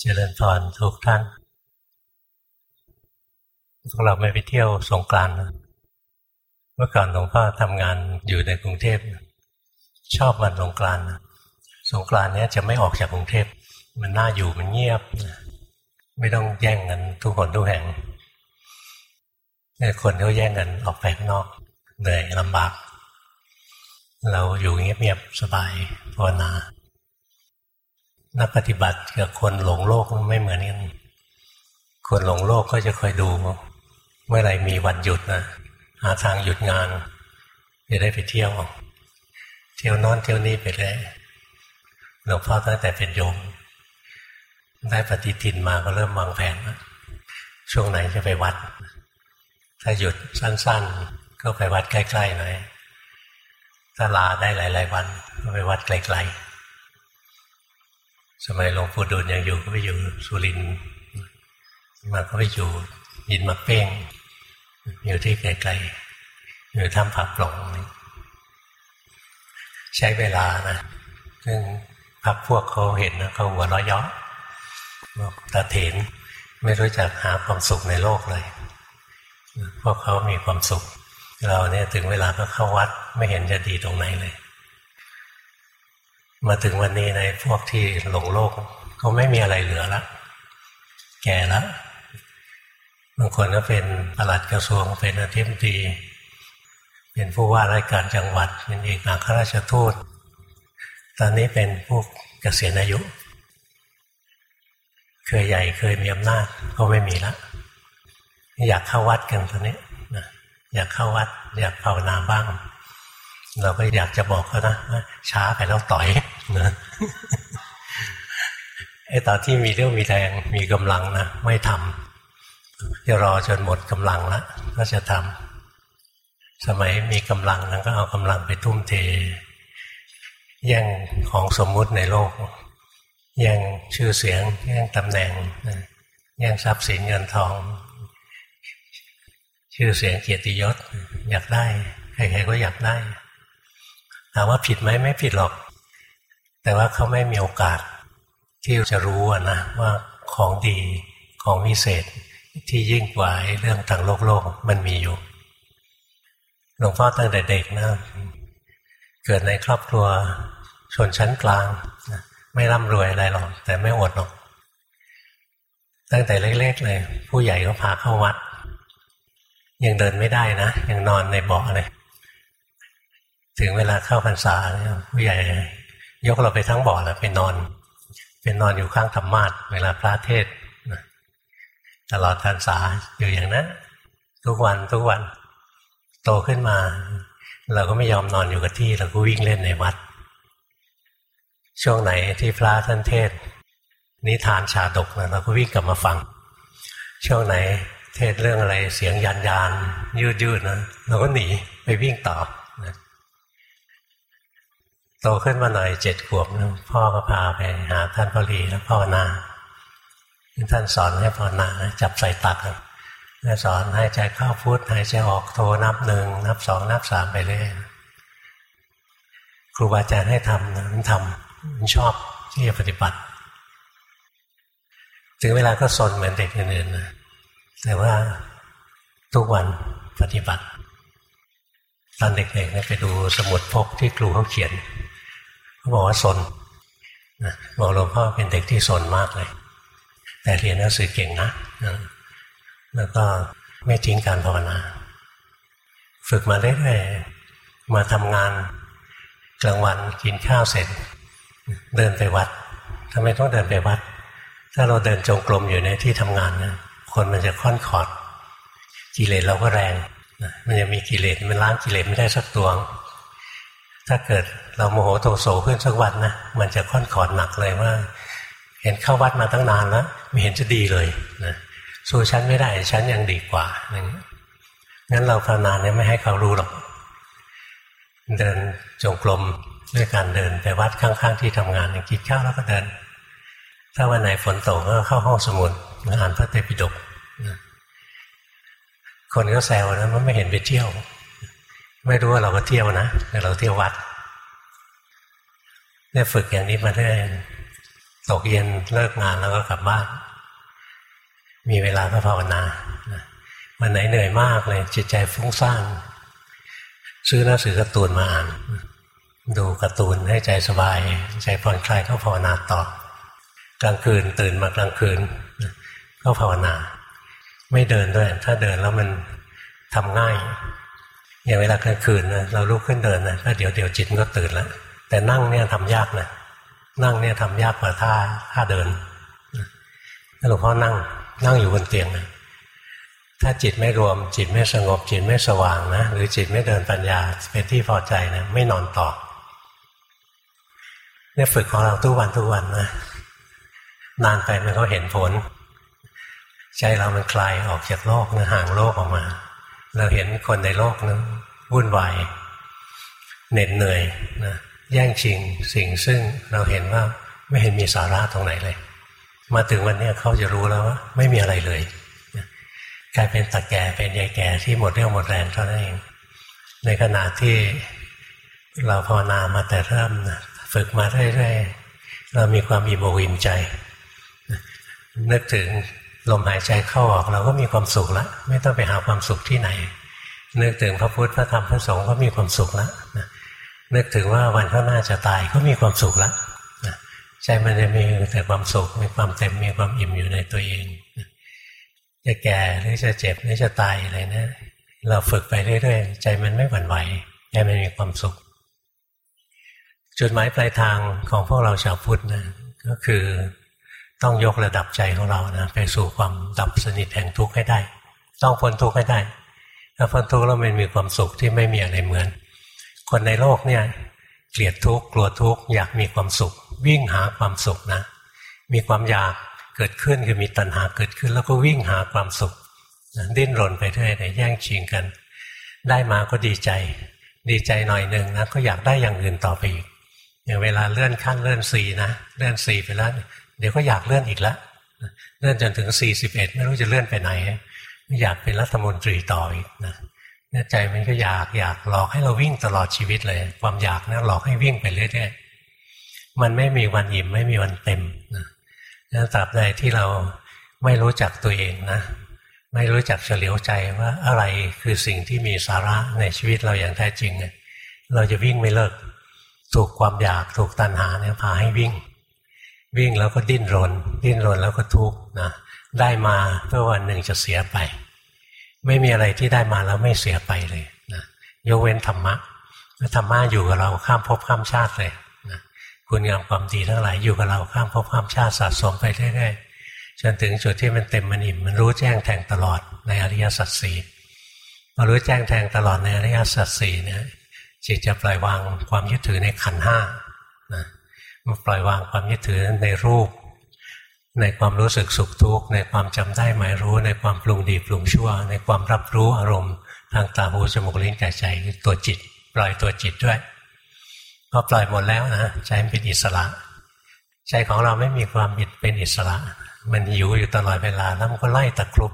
เจริญพรทุกท่านพวกเราไม่ไปเที่ยวสงกรานต์เมื่อก่อนหลวงพ่อทำงานอยู่ในกรุงเทพชอบวันสงกรานต์สงกรานต์เนี้ยจะไม่ออกจากกรุงเทพมันน่าอยู่มันเงียบ ไม่ต้องแย่งกันทุกคนทุกแห่งคนเขาแย่งกันออกไปข้างนอกเหนื่อยลำบาก เราอยู่เงียบๆสบายภาวนา นักปฏิบัติกับคนหลงโลกไม่เหมือนกัน คนหลงโลกก็จะคอยดู เมื่อไหร่มีวันหยุดนะหาทางหยุดงานจะได้ไปเที่ยว เที่ยวนอนเที่ยวนี้ไปเลยหลวงพ่อตั้งแต่เป็นโยม ได้ปฏิทินมาก็เริ่มวางแผนช่วงไหนจะไปวัด ถ้าหยุดสั้นๆ ก็ไปวัดใกล้ๆหน่อยถ้าลาได้หลาย ๆ วันก็ไปวัดไกลๆ สมัยหลวงปู่ดูลยังอยู่ก็ไปอยู่สุรินทร์มาก็ไปอยู่ยินมาเป้ง อยู่ที่ไกลๆอยู่ถ้ำผักปล่องใช้เวลานะซึ่งพักพวกเขาเห็นนะเขาหัวเราะยาะบอกตาเถนไม่รู้จักหาความสุขในโลกเลยพวกเขามีความสุข เราเนี่ยถึงเวลาก็เข้าวัดไม่เห็นจะดีตรงไหนเลย มาถึงวันนี้ในพวกที่หลงโลกก็ไม่มีอะไรเหลือละ แก่แล้วบางคนก็เป็นปลัดกระทรวงเป็นอธิบดี เป็นผู้ว่าราชการจังหวัด เป็นเอกอัครราชทูต ตอนนี้เป็นผู้เกษียณอายุ เคยใหญ่เคยมีอำนาจก็ไม่มีละอยากเข้าวัดกันตอนนี้นะอยากเข้าวัด อยากภาวนาบ้าง เราก็อยากจะบอกเขานะช้าไปแล้วต่อยนะไอ้ตอนที่มีเรื่องมีแรงมีกำลังนะไม่ทำจะรอจนหมดกำลังแล้วก็จะทำสมัยมีกำลังนั้นก็เอากำลังไปทุ่มเทแย่งของสมมุติในโลกแย่งชื่อเสียงแย่งตำแหน่งแย่งทรัพย์สินเงินทอง ชื่อเสียงเกียรติยศอยากได้ใครๆก็อยากได้ ถามว่าผิดไหมไม่ผิดหรอก แต่ว่าเขาไม่มีโอกาส ที่จะรู้นะว่าของดีของวิเศษที่ยิ่งกว่าเรื่องทางโลกโลกมันมีอยู่หลวงพ่อตั้งแต่เด็กนะเกิดในครอบครัวชนชั้นกลางไม่ร่ำรวยอะไรหรอกแต่ไม่อดหรอก ตั้งแต่เล็กๆเลย ผู้ใหญ่ก็พาเข้าวัด ยังเดินไม่ได้นะ ยังนอนในเบาะเลย ถึงเวลาเข้าพรรษาผู้ใหญ่ยกเราไปทั้งบ่อแล้วไปนอน เป็นนอนอยู่ข้างธรรมาทเวลาพระเทศตลอดพรรษาอยู่อย่างนั้นทุกวันทุกวันโตขึ้นมา เราก็ไม่ยอมนอนอยู่กับที่ เราก็วิ่งเล่นในวัด ช่วงไหนที่พระท่านเทศ นิทานชาดกนะเราก็วิ่งกลับมาฟัง ช่วงไหนเทศเรื่องอะไรเสียงยันยานยืดยืดนะเราก็หนีไปวิ่งต่อ โตขึ้นมาหน่อยเจ็ดขวบพ่อก็พาไปหาท่านพอลีแล้วพ่อนาท่านสอนให้ภาวนาจับใส่ตักแล้วสอนให้ใจเข้าพุทหายใจออกโทนับหนึ่งนับสองนับสามไปเรื่อยครูบาอาจารย์ให้ทำนั้นทำมันชอบที่จะปฏิบัติ ถึงเวลาก็สนเหมือนเด็กอื่นๆนะแต่ว่าทุกวันปฏิบัติ ตอนเด็กๆไปดูสมุดพกที่ครูเขาเขียน บอกว่าสนนบอกหลวงพ่อเป็นเด็กที่สนมากเลย แต่เรียนหนังสือเก่งนะ แล้วก็ไม่ทิ้งการภาวนา ฝึกมาเรื่อยๆ มาทำงานกลางวันกินข้าวเสร็จ เดินไปวัดทำไมต้องเดินไปวัด ถ้าเราเดินจงกรมอยู่ในที่ทำงานนะคนมันจะค่อนขอด กิเลสเราก็แรง มันจะมีกิเลสมันล้างกิเลสไม่ได้สักตัว ถ้าเกิดเราโมโหโทโสขึ้นสักวันนะมันจะค่อนขอดหนักเลยว่า เห็นเข้าวัดมาตั้งนานแล้วไม่เห็นจะดีเลยนะสู้ฉันไม่ได้ฉันยังดีกว่าอย่างนี้งั้นเราภาวนาเนี่ยไม่ให้เขารู้หรอกเดินจงกรมด้วยการเดินไปวัดข้างๆที่ทำงานกินข้าวแล้วก็เดิน ถ้าวันไหนฝนตกก็เข้าห้องสมุดอ่านพระเตปิฎกคนก็แซวนะมันไม่เห็นไปเที่ยว ไม่รู้ว่าเราก็เที่ยวนะแต่เราเที่ยววัดเนี่ยฝึกอย่างนี้มาเรื่อยตกเย็นเลิกงานแล้วก็กลับบ้าน มีเวลาก็ภาวนาวันไหนเหนื่อยมากเลย จิตใจฟุ้งซ่านซื้อหนังสือการ์ตูนมาอ่าน ดูการ์ตูนให้ใจสบาย ใจผ่อนคลายก็ภาวนาต่อ กลางคืนตื่นมากลางคืน ก็ภาวนา ไม่เดินด้วย ถ้าเดินแล้วมันทำง่าย อย่างเวลากลางคืนนะเราลุกขึ้นเดินนะก็เดี๋ยวเดี๋ยวจิตก็ตื่นแล้วแต่นั่งเนี่ยทำยากนะนั่งเนี่ยทำยากกว่าท่าท่าเดินหลวงพ่อนั่งนั่งอยู่บนเตียงนะถ้าจิตไม่รวม จิตไม่สงบ จิตไม่สว่างนะหรือจิตไม่เดินปัญญาเป็นที่พอใจนะไม่นอนต่อเนี่ยฝึกของเราทุกวันทุกวันนะนานไปมันก็เห็นผล ใจเรามันคลายออกจากโลกนะห่างโลกออกมา เราเห็นคนในโลกนะวุ่นวายเหน็ดเหนื่อยนะแย่งชิงสิ่งซึ่งเราเห็นว่าไม่เห็นมีสาระตรงไหนเลย มาถึงวันนี้เขาจะรู้แล้วว่า ไม่มีอะไรเลยกลายเป็นตะแก่เป็นยายแก่ที่หมดเรี่ยวหมดแรงเท่านั้นเอง ในขณะที่เราภาวนามาแต่เริ่มนะฝึกมาเรื่อยๆเรามีความอิ่มอกอิ่มใจนึกถึง ลมหายใจเข้าออกเราก็มีความสุขแล้วไม่ต้องไปหาความสุขที่ไหน นึกถึงพระพุทธพระธรรมพระสงฆ์ก็มีความสุขแล้วนึกถึงว่าวันข้างหน้าจะตายก็มีความสุขแล้วใจมันจะมีแต่ความสุขมีความเต็มมีความอิ่มอยู่ในตัวเองจะแก่หรือจะเจ็บหรือจะตายอะไรนะเราฝึกไปเรื่อยๆใจมันไม่หวั่นไหวใจมันมีความสุข จุดหมายปลายทางของพวกเราชาวพุทธนะก็คือ ต้องยกระดับใจของเรานะไปสู่ความดับสนิทแห่งทุกข์ให้ได้ ต้องพ้นทุกข์ให้ได้ถ้าพ้นทุกข์แล้วมันมีความสุขที่ไม่มีอะไรเหมือน คนในโลกเนี่ยเกลียดทุกข์กลัวทุกข์อยากมีความสุข วิ่งหาความสุขนะ มีความอยากเกิดขึ้นคือมีตัณหาเกิดขึ้น แล้วก็วิ่งหาความสุขดิ้นรนไปเรื่อยแย่งชิงกัน ได้มาก็ดีใจ ดีใจหน่อยหนึ่งนะก็อยากได้อย่างอื่นต่อไปอีกอย่างเวลาเลื่อนขั้นเลื่อนสีนะเลื่อนสีไปแล้ว เดี๋ยวก็อยากเลื่อนอีกแล้วเลื่อนจนถึงสี่สิบเอ็ดไม่รู้จะเลื่อนไปไหนอยากเป็นรัฐมนตรีต่ออีกนะใจมันก็อยากอยากหลอกให้เราวิ่งตลอดชีวิตเลย ความอยากนะหลอกให้วิ่งไปเรื่อยๆมันไม่มีวันอิ่มไม่มีวันเต็มนะแล้วตราบใดที่เราไม่รู้จักตัวเองนะ ไม่รู้จักเฉลียวใจว่าอะไรคือสิ่งที่มีสาระในชีวิตเราอย่างแท้จริงเนี่ยเราจะวิ่งไม่เลิก ถูกความอยากถูกตัณหาเนี่ยพาให้วิ่ง วิ่งแล้วก็ดิ้นรน ดิ้นรนแล้วก็ทุกข์นะได้มาเพื่อวันหนึ่งจะเสียไป ไม่มีอะไรที่ได้มาแล้วไม่เสียไปเลยนะยกเว้นธรรมะธรรมะอยู่กับเราข้ามภพข้ามชาติเลยคุณงามความดีทั้งหลายอยู่กับเราข้ามภพข้ามชาติสะสมไปเรื่อยๆจนถึงจุดที่มันเต็มมันอิ่มมันรู้แจ้งแทงตลอดในอริยสัจสี่พอรู้แจ้งแทงตลอดในอริยสัจสี่เนี่ยจิตจะปล่อยวางความยึดถือในขันห้า ปล่อยวางความยึดถือในรูป ในความรู้สึกสุขทุกข์ในความจำได้หมายรู้ในความปรุงดีปรุงชั่ว ในความรับรู้อารมณ์ ทางตาหูจมูกลิ้นกายใจตัวจิต ปล่อยตัวจิตด้วยพอปล่อยหมดแล้วนะใจมันเป็นอิสระใจของเราไม่มีความบิดเป็นอิสระ มันหิวอยู่ตลอดเวลาแล้วมันก็ไล่ตะครุบ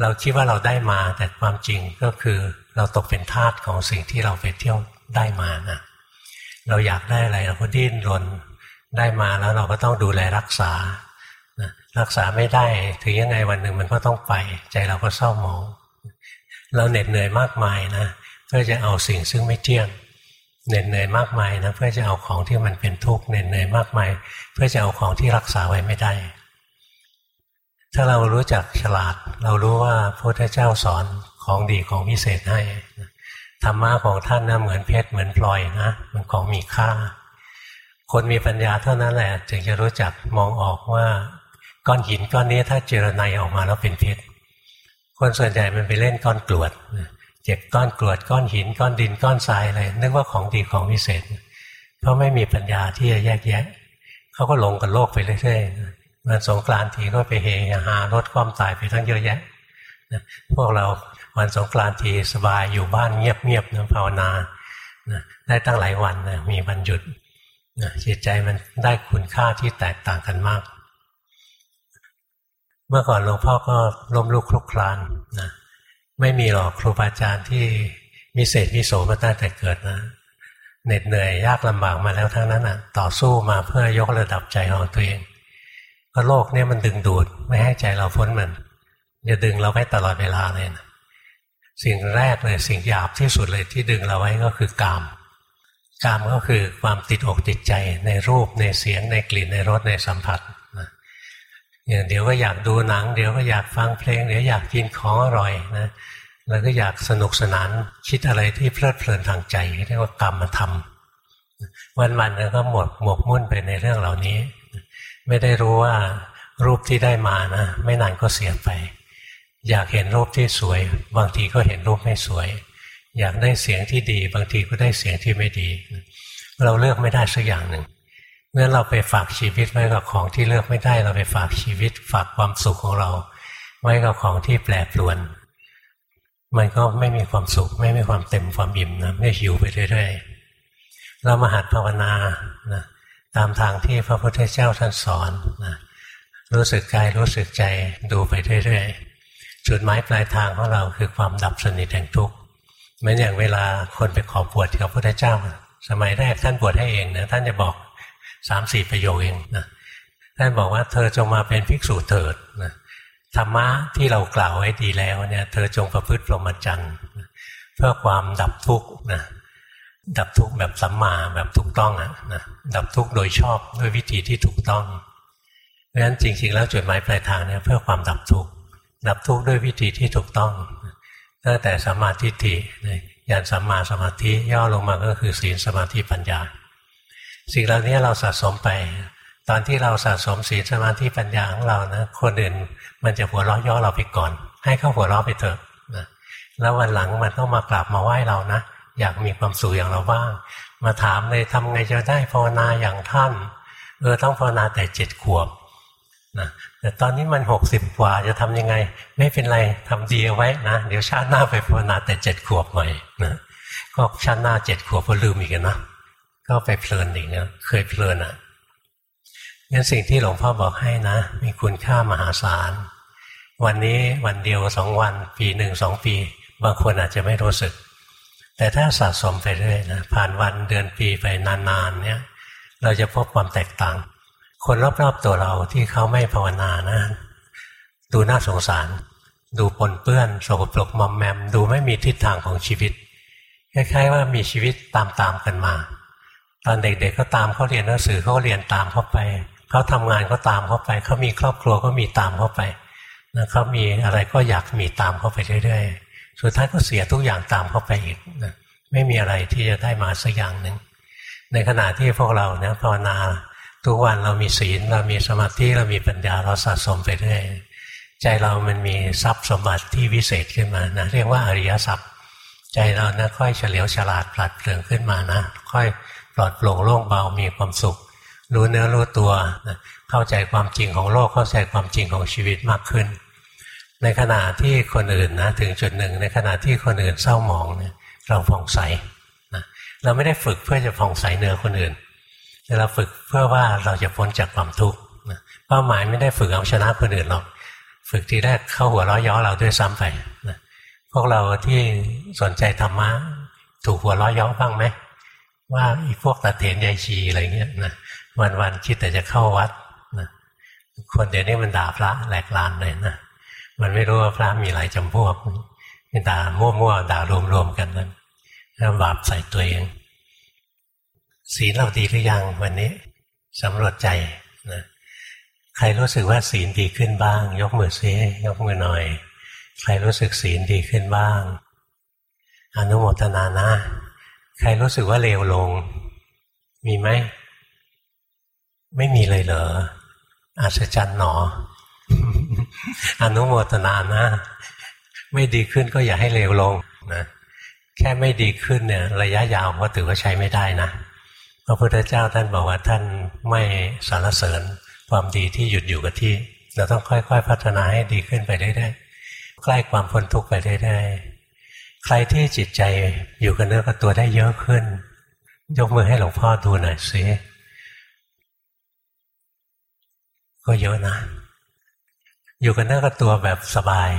เราคิดว่าเราได้มาแต่ความจริงก็คือเราตกเป็นทาสของสิ่งที่เราไปเที่ยวได้มานะ เราอยากได้อะไรเราก็ดิ้นรนได้มาแล้วเราก็ต้องดูแลรักษารักษาไม่ได้ถึงยังไงวันหนึ่งมันก็ต้องไป ใจเราก็เศร้าหมองเราเหน็ดเหนื่อยมากมายนะเพื่อจะเอาสิ่งซึ่งไม่เที่ยงเหน็ดเหนื่อยมากมายนะเพื่อจะเอาของที่มันเป็นทุกข์เหน็ดเหนื่อยมากมายเพื่อจะเอาของที่รักษาไว้ไม่ได้ ถ้าเรารู้จักฉลาด เรารู้ว่าพระพุทธเจ้าสอนของดีของพิเศษให้ ธรรมะของท่านนะเหมือนเพชรเหมือนพลอยนะมันของมีค่า คนมีปัญญาเท่านั้นแหละจึงจะรู้จักมองออกว่า ก้อนหินก้อนนี้ถ้าเจรไนออกมาแล้วเป็นเพชรคนส่วนใหญ่มันไปเล่นก้อนกรวดเก็บก้อนกรวดก้อนหินก้อนดินก้อนทรายอะไรนึกว่าของดีของวิเศษเพราะไม่มีปัญญาที่จะแยกแยะเขาก็หลงกับโลกไปเรื่อยๆวันสงกรานต์ทีก็ไปเฮฮารถความตายไปทั้งเยอะแยะพวกเรา วันสงกรานต์ทีสบายอยู่บ้านเงียบๆนะภาวนาได้ตั้งหลายวันนะมีวันหยุดจิตใจมันได้คุณค่าที่แตกต่างกันมาก เมื่อก่อนหลวงพ่อก็ล้มลุกคลุกคลานนะไม่มีหรอกครูบาอาจารย์ที่มีเศษมีโสมาตั้งแต่เกิดนะเหน็ดเหนื่อยยากลำบากมาแล้วทั้งนั้นอะ ต่อสู้มาเพื่อยกระดับใจของตัวเองก็โลกเนี่ยมันดึงดูด ไม่ให้ใจเราพ้นมันจะดึงเราไว้ตลอดเวลาเลยนะ สิ่งแรกเลยสิ่งหยาบที่สุดเลยที่ดึงเราไว้ก็คือกาม กามก็คือความติดอกติดใจในรูปในเสียงในกลิ่นในรสในสัมผัสนะอย่างเดี๋ยวก็อยากดูหนัง เดี๋ยวก็อยากฟังเพลง เดี๋ยวอยากกินของอร่อยนะแล้วก็อยากสนุกสนานคิดอะไรที่เพลิดเพลินทางใจเรียกว่ากรรมธรรมวันๆก็หมดหมกมุ่นไปในเรื่องเหล่านี้ ไม่ได้รู้ว่ารูปที่ได้มานะ ไม่นานก็เสียไป อยากเห็นรูปที่สวย บางทีก็เห็นรูปไม่สวย อยากได้เสียงที่ดี บางทีก็ได้เสียงที่ไม่ดี เราเลือกไม่ได้สักอย่างหนึ่งเมื่อเราไปฝากชีวิตไว้กับของที่เลือกไม่ได้ เราไปฝากชีวิต ฝากความสุขของเรา ไว้กับของที่แปรปรวน มันก็ไม่มีความสุข ไม่มีความเต็มความอิ่มนะไม่หิวไปเรื่อยๆเรามาหัดภาวนานะตามทางที่พระพุทธเจ้าท่านสอนนะรู้สึกกายรู้สึกใจดูไปเรื่อยๆ จุดหมายปลายทางของเราคือความดับสนิทแห่งทุกข์เหมือนอย่างเวลาคนไปขอบวชกับพระพุทธเจ้า สมัยแรกท่านบวชให้เองนะท่านจะบอกสามสี่ประโยคเองนะท่านบอกว่าเธอจงมาเป็นภิกษุเถิดนะธรรมะที่เรากล่าวไว้ดีแล้วเนี่ยเธอจงประพฤติพรหมจรรย์เพื่อความดับทุกข์นะดับทุกข์แบบสัมมาแบบถูกต้องอะนะดับทุกข์โดยชอบด้วยวิธีที่ถูกต้องเพราะฉะนั้นจริง ๆ แล้วจุดหมายปลายทางเนี่ยเพื่อความดับทุกข์ ดับทุกข์ด้วยวิธีที่ถูกต้องตั้งแต่สัมมาธิิยานสัมมาสมาธิย่อลงมาก็คือศีลสมาธิปัญญา สิ่งเหล่านี้เราสะสมไป ตอนที่เราสะสมศีลสมาธิปัญญาของเรานะคนอื่นมันจะหัวเราะย่อเราไปก่อน ให้เข้าหัวเราะไปเถอะนะแล้ววันหลังมันต้องมากราบมาไหว้เรานะอยากมีความสุขอย่างเราบ้าง มาถามเลยทำไงจะได้ภาวนาอย่างท่านเออต้องภาวนาแต่เจ็ดขวบ นะแต่ตอนนี้มันหกสิบกว่าจะทำยังไง ไม่เป็นไรทำดีเอาไว้นะ เดี๋ยวชาติหน้าไปภาวนาแต่เจ็ดขวบใหม่นะก็ชาติหน้าเจ็ดขวบก็ลืมอีกนะก็ไปเพลินอีกนะเคยเพลินอะงั้นสิ่งที่หลวงพ่อบอกให้นะ มีคุณค่ามหาศาล วันนี้วันเดียวสองวัน ปีหนึ่งสองปี บางคนอาจจะไม่รู้สึก แต่ถ้าสะสมไปเรื่อยนะผ่านวันเดือนปีไปนานๆเนี่ย เราจะพบความแตกต่าง คนรอบๆตัวเราที่เขาไม่ภาวนานะดูน่าสงสาร ดูปนเปื้อนสกปรกมอมแมม ดูไม่มีทิศทางของชีวิตคล้ายๆว่ามีชีวิตตามๆกันมา ตอนเด็กๆก็ตามเขาเรียนหนังสือเขาเรียนตามเข้าไปเขาทำงานก็ตามเขาไปเขามีครอบครัวก็มีตามเขาไปนะเขามีอะไรก็อยากมีตามเขาไปเรื่อยๆสุดท้ายก็เสียทุกอย่างตามเขาไปอีกนะไม่มีอะไรที่จะได้มาสักอย่างหนึ่งในขณะที่พวกเราเนี่ยภาวนา ทุกวันเรามีศีลเรามีสมาธิเรามีปัญญาเราสะสมไปเรื่อยใจเรามันมีทรัพย์สมบัติที่วิเศษขึ้นมานะเรียกว่าอริยทรัพย์ ใจเรานะค่อยเฉลียวฉลาดปลัดเปลืองขึ้นมานะค่อยปลอดโปร่งโล่งเบามีความสุข รู้เนื้อรู้ตัวเข้าใจความจริงของโลกเข้าใจความจริงของชีวิตมากขึ้น ในขณะที่คนอื่นนะถึงจุดหนึ่ง ในขณะที่คนอื่นเศร้าหมองเนี่ยเราผ่องใสนะเราไม่ได้ฝึกเพื่อจะผ่องใสเนื้อคนอื่น เราฝึกเพื่อว่าเราจะพ้นจากความทุกข์เป้าหมายไม่ได้ฝึกเอาชนะคนอื่นหรอก ฝึกทีแรกเข้าหัวล้อย้อเราด้วยซ้ำไปนะพวกเราที่สนใจธรรมะถูกหัวล้อย้อบ้างไหมว่าอีพวกตาเถนยายชีอะไรเงี้ยนะวันๆคิดแต่จะเข้าวัดนะคนเดี๋ยวนี้มันด่าพระแหลกลานเลยนะมันไม่รู้ว่าพระมีหลายจำพวกมันด่ามั่วๆด่ารวมๆกันนั้นแล้วบาปใส่ตัวเอง ศีลเราดีหรือยังวันนี้สำรวจใจนะใครรู้สึกว่าศีลดีขึ้นบ้าง ยกมือซิยกมือหน่อย ใครรู้สึกศีลดีขึ้นบ้าง อนุโมทนานะ ใครรู้สึกว่าเลวลง มีไหม ไม่มีเลยเหรออัศจรรย์หนอ อนุโมทนานะ ไม่ดีขึ้นก็อย่าให้เลวลงนะแค่ไม่ดีขึ้นเนี่ย ระยะยาวก็ถือว่าใช้ไม่ได้นะ พระพุทธเจ้าท่านบอกว่าท่านไม่สารเสริญความดีที่หยุดอยู่กับที่ เราต้องค่อยๆ พัฒนาให้ดีขึ้นไปได้ๆใกล้ความพ้นทุกข์ไปได้ๆใครที่จิตใจอยู่กับเนื้อกับตัวได้เยอะขึ้น ยกมือให้หลวงพ่อดูหน่อยสิก็เยอะนะ อยู่กันเนื้อกับตัวแบบสบาย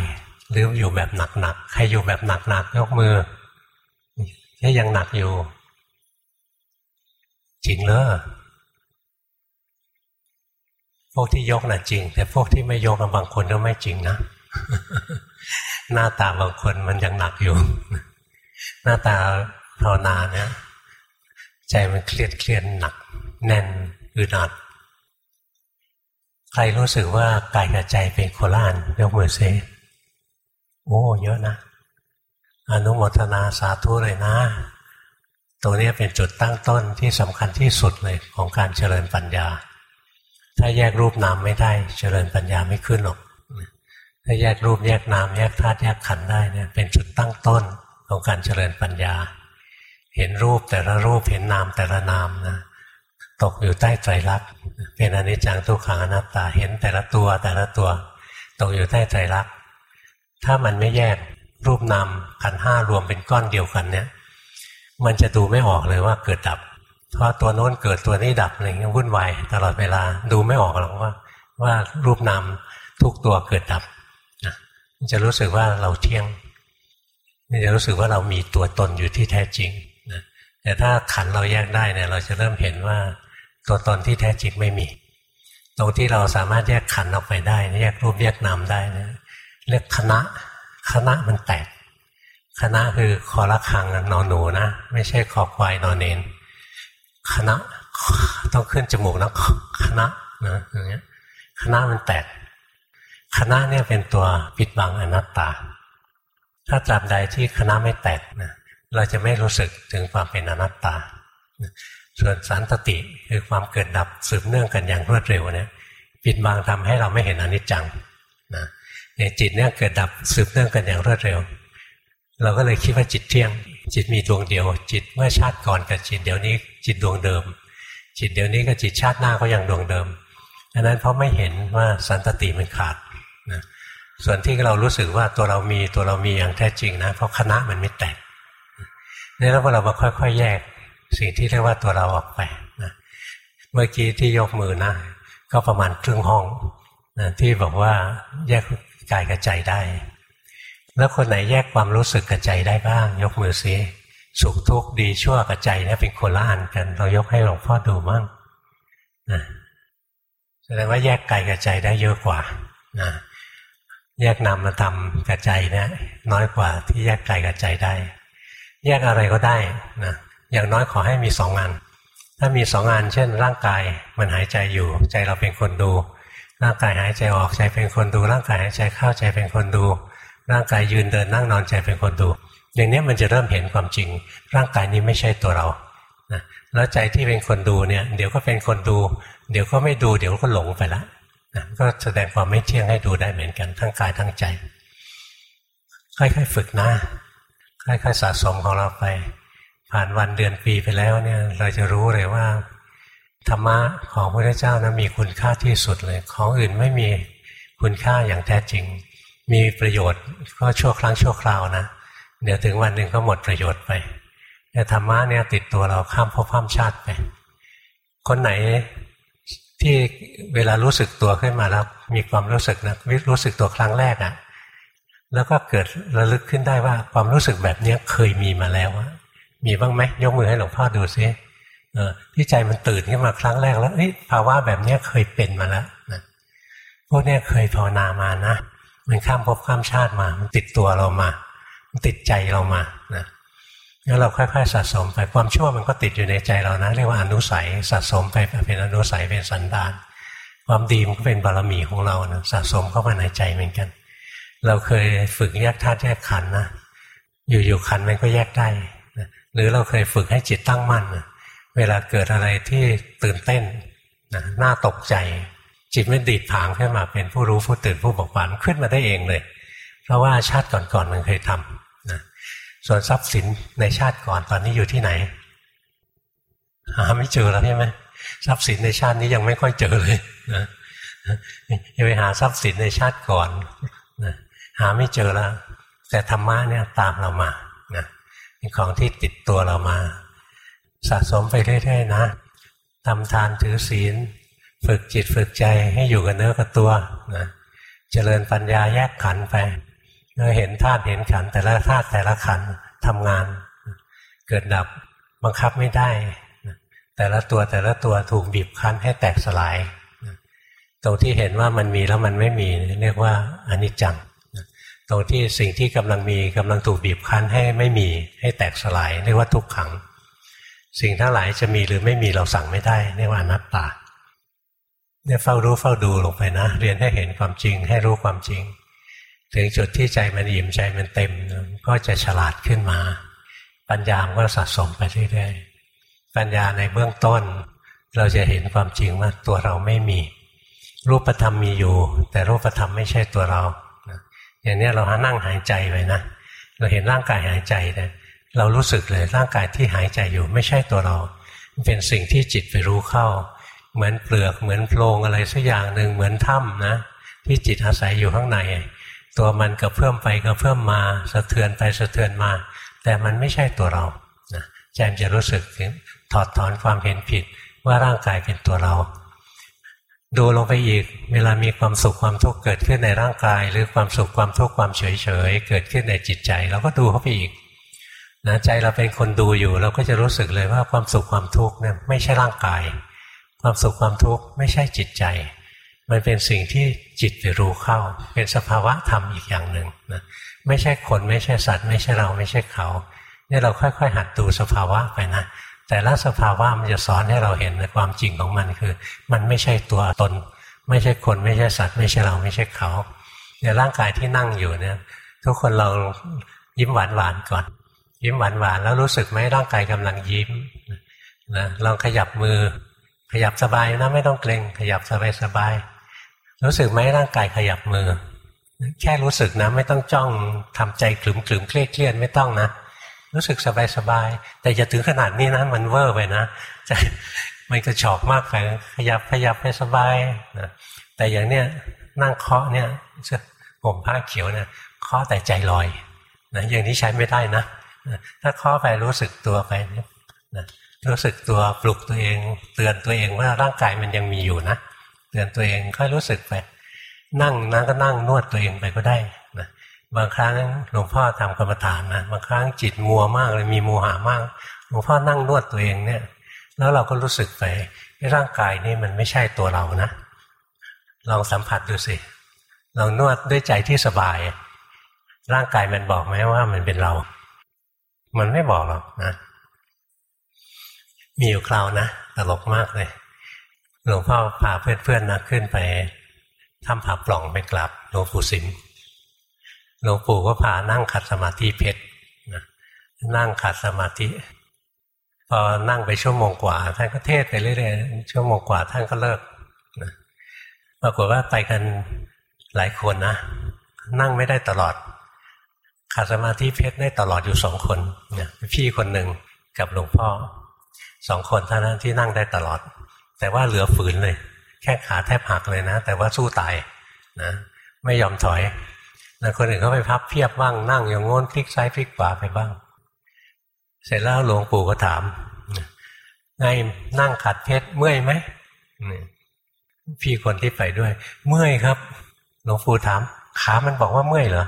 หรืออยู่แบบหนักๆใครอยู่แบบหนักๆยกมือแค่ยังหนักอยู่ จริงเลยพวกที่ยกน่ะจริง แต่พวกที่ไม่ยกบางคนก็ไม่จริงนะ หน้าตาบางคนมันยังหนักอยู่ หน้าตาภาวนาเนี่ยใจมันเครียดเครียดหนัก แน่นอึดอัดใครรู้สึกว่ากายกับใจเป็นโคล่านยกมือเซโอ้ เยอะนะอนุโมทนาสาธุเลยนะ ตรงนี้เป็นจุดตั้งต้นที่สำคัญที่สุดเลยของการเจริญปัญญา ถ้าแยกรูปนามไม่ได้เจริญปัญญาไม่ขึ้นหรอก ถ้าแยกรูปแยกนามแยกธาตุแยกขันธ์ได้เนี่ยเป็นจุดตั้งต้นของการเจริญปัญญา เห็นรูปแต่ละรูปเห็นนามแต่ละนามนะตกอยู่ใต้ไตรลักษณ์เป็นอนิจจังทุกขังอนัตตาเห็นแต่ละตัวแต่ละตัว ตกอยู่ใต้ไตรลักษณ์ถ้ามันไม่แยกรูปนามขันห้ารวมเป็นก้อนเดียวกันเนี่ย มันจะดูไม่ออกเลยว่าเกิดดับ เพราะตัวโน้นเกิดตัวนี้ดับอะไรเงี้ยวุ่นวายตลอดเวลาดูไม่ออกหรอกว่า ว่ารูปนามทุกตัวเกิดดับนะจะรู้สึกว่าเราเที่ยงมันจะรู้สึกว่าเรามีตัวตนอยู่ที่แท้จริงนะแต่ถ้าขันเราแยกได้เนี่ยเราจะเริ่มเห็นว่าตัวตนที่แท้จริงไม่มี ตรงที่เราสามารถแยกขันออกไปได้แยกรูปแยกนามได้นะเรียกคณะคณะมันแตก คณะคือคอละคังนอนหนูนะ ไม่ใช่คอควายนอนเนนคณะต้องขึ้นจมูกนะคณะนะอย่างเงี้ยคณะมันแตกคณะเนี่ยเป็นตัวปิดบังอนัตตา ถ้าตราบใดที่คณะไม่แตกนะเราจะไม่รู้สึกถึงความเป็นอนัตตา ส่วนสันตติคือความเกิดดับสืบเนื่องกันอย่างรวดเร็วเนี่ยปิดบังทำให้เราไม่เห็นอนิจจังนะในจิตเนี่ยเกิดดับสืบเนื่องกันอย่างรวดเร็ว เราก็เลยคิดว่าจิตเที่ยง จิตมีดวงเดียว จิตเมื่อชาติก่อนกับจิตเดี๋ยวนี้ จิตดวงเดิม จิตเดี๋ยวนี้กับจิตชาติหน้าก็ยังดวงเดิมดังนั้นเพราะไม่เห็นว่าสันตติมันขาดนะส่วนที่เรารู้สึกว่าตัวเรามีตัวเรามีอย่างแท้จริงนะเพราะคณะมันไม่แตกนี่แล้วพอเรามาค่อย ๆ แยกสิ่งที่เรียกว่าตัวเราออกไปนะเมื่อกี้ที่ยกมือนะก็ประมาณครึ่งห้องนะที่บอกว่าแยกกายกับใจได้ แล้วคนไหนแยกความรู้สึกกับใจได้บ้าง ยกมือซิสุขทุกข์ดีชั่วกับใจเนี่ยเป็นคนละอันกัน เรายกให้หลวงพ่อดูมั่งนะแสดงว่าแยกกายกับใจได้เยอะกว่านะแยกนามมาทำกับใจเนี่ยน้อยกว่าที่แยกกายกับใจได้ แยกอะไรก็ได้นะอย่างน้อยขอให้มีสองงานถ้ามีสองงานเช่น ร่างกายมันหายใจอยู่ ใจเราเป็นคนดู ร่างกายหายใจออกใจเป็นคนดู ร่างกายหายใจเข้าใจเป็นคนดู ร่างกายยืนเดินนั่งนอนใจเป็นคนดู อย่างนี้มันจะเริ่มเห็นความจริง ร่างกายนี้ไม่ใช่ตัวเรานะแล้วใจที่เป็นคนดูเนี่ย เดี๋ยวก็เป็นคนดู เดี๋ยวก็ไม่ดู เดี๋ยวก็หลงไปละนะก็แสดงความไม่เที่ยงให้ดูได้เหมือนกันทั้งกายทั้งใจค่อยๆฝึกนะค่อยๆสะสมของเราไป ผ่านวันเดือนปีไปแล้วเนี่ย เราจะรู้เลยว่าธรรมะของพระเจ้านะมีคุณค่าที่สุดเลย ของอื่นไม่มีคุณค่าอย่างแท้จริง มีประโยชน์ก็ชั่วครั้งชั่วคราวนะ เดี๋ยวถึงวันหนึ่งก็หมดประโยชน์ไปแต่ธรรมะเนี่ยติดตัวเราข้ามภพข้ามชาติไป คนไหนที่เวลารู้สึกตัวขึ้นมาแล้วมีความรู้สึกนะรู้สึกตัวครั้งแรกอะ่ะแล้วก็เกิดระลึกขึ้นได้ว่าความรู้สึกแบบนี้เคยมีมาแล้วมีบ้างไหมยกมือให้หลวงพ่อดูซิที่ใจมันตื่นขึ้นมาครั้งแรกแล้วภาวะแบบนี้เคยเป็นมาแล้วนะพวกนี้เคยภาวนามานะ มันข้ามภพข้ามชาติมา มันติดตัวเรามา มันติดใจเรามานะแล้วเราค่อยๆสะสมไปความชั่วมันก็ติดอยู่ในใจเรานะ เรียกว่าอนุสัยสะสมไปเป็นอนุสัยเป็นสันดาน ความดีมันก็เป็นบารมีของเรานะสะสมเข้ามาในใจเหมือนกัน เราเคยฝึกแยกธาตุแยกขันนะอยู่ๆขันมันก็แยกได้หรือเราเคยฝึกให้จิตตั้งมั่นเวลาเกิดอะไรที่ตื่นเต้นนะน่าตกใจ จิตไม่ดีดผางขึ้นมาเป็นผู้รู้ผู้ตื่นผู้บอกบานขึ้นมาได้เองเลย เพราะว่าชาติก่อนๆมันเคยทำนะส่วนทรัพย์สินในชาติก่อนตอนนี้อยู่ที่ไหนหาไม่เจอแล้วใช่ไหมทรัพย์สินในชาตินี้ยังไม่ค่อยเจอเลยนะจะไปหาทรัพย์สินในชาติก่อนนะหาไม่เจอแล้ว แต่ธรรมะเนี่ยตามเรามานะเป็นของที่ติดตัวเรามา สะสมไปเรื่อยๆนะทำทานถือศีล ฝึกจิตฝึกใจให้อยู่กับเนื้อกับตัวนะเจริญปัญญาแยกขันไปเราเห็นธาตุเห็นขันแต่ละธาตุแต่ละขันทำงาน เกิดดับบังคับไม่ได้ แต่ละตัวแต่ละตัวถูกบีบคั้นให้แตกสลายตรงที่เห็นว่ามันมีแล้วมันไม่มีเรียกว่าอนิจจังตรงที่สิ่งที่กำลังมีกำลังถูกบีบคั้นให้ไม่มีให้แตกสลายเรียกว่าทุกขัง สิ่งทั้งหลายจะมีหรือไม่มีเราสั่งไม่ได้เรียกว่าอนัตตา เนี่ยเฝ้ารู้เฝ้าดูลงไปนะ เรียนให้เห็นความจริง ให้รู้ความจริง ถึงจุดที่ใจมันอิ่มใจมันเต็ม ก็จะฉลาดขึ้นมา ปัญญามก็สะสมไปเรื่อยๆปัญญาในเบื้องต้น เราจะเห็นความจริงว่าตัวเราไม่มี รูปธรรมมีอยู่ แต่รูปธรรมไม่ใช่ตัวเราอย่างนี้เราหานั่งหายใจไปนะเราเห็นร่างกายหายใจนะเรารู้สึกเลยร่างกายที่หายใจอยู่ไม่ใช่ตัวเรา เป็นสิ่งที่จิตไปรู้เข้า เหมือนเปลือกเหมือนโพรงอะไรสักอย่างหนึ่งเหมือนถ้ำนะ ที่จิตอาศัยอยู่ข้างใน ตัวมันกระเพื่อมไปกระเพื่อมมาสะเทือนไปสะเทือนมา แต่มันไม่ใช่ตัวเรานะแจมจะรู้สึกถึงถอดถอนความเห็นผิดว่าร่างกายเป็นตัวเรา ดูลงไปอีก เวลามีความสุขความทุกข์เกิดขึ้นในร่างกาย หรือความสุขความทุกข์ความเฉยเฉยเกิดขึ้นในจิตใจเราก็ดูเข้าไปอีกนะใจเราเป็นคนดูอยู่ เราก็จะรู้สึกเลยว่าความสุขความทุกข์เนี่ยไม่ใช่ร่างกาย ความสุขความทุกข์ไม่ใช่จิตใจ มันเป็นสิ่งที่จิตไปรู้เข้า เป็นสภาวะธรรมอีกอย่างหนึ่งนะไม่ใช่คนไม่ใช่สัตว์ ไม่ใช่เราไม่ใช่เขาเนี่ยเราค่อยๆ หัดดูสภาวะไปนะแต่ละสภาวะมันจะสอนให้เราเห็นในความจริงของมันคือ มันไม่ใช่ตัวตน ไม่ใช่คนไม่ใช่สัตว์ ไม่ใช่เราไม่ใช่เขาในร่างกายที่นั่งอยู่เนี่ย ทุกคนเรายิ้มหวานหวานก่อน ยิ้มหวานหวานแล้วรู้สึกไหมร่างกายกำลังยิ้มนะลองขยับมือ ขยับสบายนะไม่ต้องเกรงขยับสบายสบายรู้สึกไหมร่างกายขยับมือ แค่รู้สึกนะไม่ต้องจ้องทำใจขลุ่มขลุ่มเครียดเครียดไม่ต้องนะ รู้สึกสบายสบายแต่อย่าถึงขนาดนี้นะมันเวอร์ไปนะใจมันกระชอกมากไปขยับขยับให้สบายนะแต่อย่างเนี้ยนั่งเคาะเนี่ยผมผ้าเขียวเนี่ยเคาะแต่ใจลอยนะอย่างนี้ใช้ไม่ได้นะถ้าเคาะไปรู้สึกตัวไปนะ รู้สึกตัวปลุกตัวเอง เตือนตัวเองว่าร่างกายมันยังมีอยู่นะเตือนตัวเองค่อยรู้สึกไป นั่งนั่งก็นั่งนวดตัวเองไปก็ได้นะบางครั้งหลวงพ่อทำกรรมฐานนะบางครั้งจิตมัวมากเลยมีโมหะมากหลวงพ่อนั่งนวดตัวเองเนี่ย แล้วเราก็รู้สึกไปร่างกายนี่มันไม่ใช่ตัวเรานะลองสัมผัสดูสิลองนวดด้วยใจที่สบาย ร่างกายมันบอกไหมว่ามันเป็นเรา มันไม่บอกหรอกนะ มีอยู่คราวนะตลกมากเลยหลวงพ่อพาเพื่อนๆนะขึ้นไปทำผาปล่องไปกลับหลวงปู่สิมหลวงปู่ก็พานั่งขัดสมาธิเพชรนะนั่งขัดสมาธิพอนั่งไปชั่วโมงกว่า ท่านก็เทศไปเรื่อยๆชั่วโมงกว่าท่านก็เลิกนะปรากฏว่าไปกันหลายคนนะ นั่งไม่ได้ตลอดขัดสมาธิเพชรได้ตลอดอยู่สองคนเนี่ยพี่คนหนึ่งกับหลวงพ่อ สองคนเท่านั้นที่นั่งได้ตลอด แต่ว่าเหลือฝืนเลย แค่ขาแทบหักเลยนะ แต่ว่าสู้ตายนะไม่ยอมถอยแล้วคนอื่นเขาไปพับเพียบบ้างนั่งอย่างงนพลิกซ้ายพลิกขวาไปบ้าง เสร็จแล้วหลวงปู่ก็ถามไงนั่งขัดเพชรเมื่อยไหมพี่คนที่ไปด้วย เมื่อยครับหลวงปู่ถาม ขามันบอกว่าเมื่อยเหรอ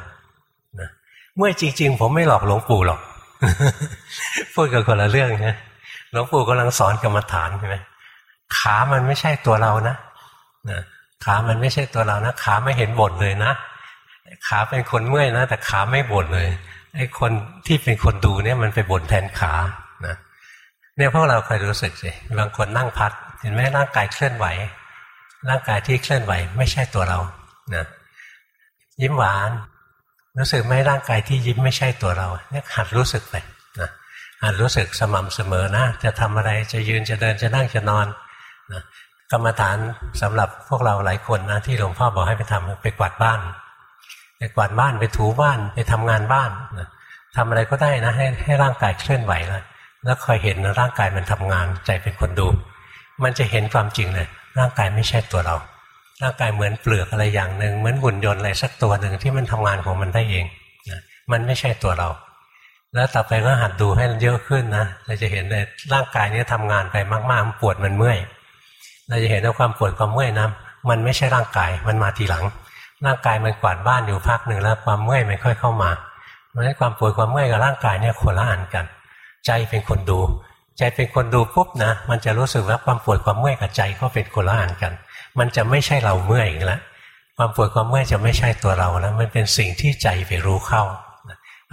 เมื่อยจริง ๆ ผมไม่หลอกหลวงปู่หรอกพูดกันคนละเรื่องนะ หลวงปู่กำลังสอนกรรมฐานใช่ไหมขามันไม่ใช่ตัวเรานะขามันไม่ใช่ตัวเรานะ ขาไม่เห็นบทเลยนะ ขาเป็นคนเมื่อยนะ แต่ขาไม่บ่นเลย ไอ้คนที่เป็นคนดูเนี่ยมันไปบ่นแทนขานะเนี่ยพวกเราเคยรู้สึกสิบางคนนั่งพัด เห็นไหมร่างกายเคลื่อนไหว ร่างกายที่เคลื่อนไหว ไม่ใช่ตัวเรานะยิ้มหวาน รู้สึกไหมร่างกายที่ยิ้มไม่ใช่ตัวเราเนี่ยหัดรู้สึกไป หัดรู้สึกสม่ำเสมอนะ จะทำอะไรจะยืนจะเดินจะนั่งจะนอนนะกรรมฐานสำหรับพวกเราหลายคนนะที่หลวงพ่อบอกให้ไปทำไปกวาดบ้านไปกวาดบ้านไปถูบ้านไปทำงานบ้านนะทำอะไรก็ได้นะให้ให้ร่างกายเคลื่อนไหวแล้วแล้วคอยเห็นนะร่างกายมันทำงานใจเป็นคนดู มันจะเห็นความจริงเลยร่างกายไม่ใช่ตัวเรา ร่างกายเหมือนเปลือกอะไรอย่างหนึ่งเหมือนหุ่นยนต์อะไรสักตัวหนึ่งที่มันทำงานของมันได้เองนะมันไม่ใช่ตัวเรา แล้วต่อไปก็หัดดูให้มันเยอะขึ้นนะเราจะเห็นเลยร่างกายนี้ทำงานไปมากๆมันปวดมันเมื่อยเราจะเห็นว่าความปวดความเมื่อยนะมันไม่ใช่ร่างกายมันมาทีหลัง ร่างกายมันกวาดบ้านอยู่พักหนึ่งแล้วความเมื่อยมันค่อยเข้ามาเพราะฉะนั้นความปวดความเมื่อยกับร่างกายเนี่ยคนละอันกัน ใจเป็นคนดู ใจเป็นคนดูปุ๊บนะมันจะรู้สึกว่าความปวดความเมื่อยกับใจก็เป็นคนละอันกัน มันจะไม่ใช่เราเมื่อยอีกแล้วความปวดความเมื่อยจะไม่ใช่ตัวเราแล้วมันเป็นสิ่งที่ใจไปรู้เข้า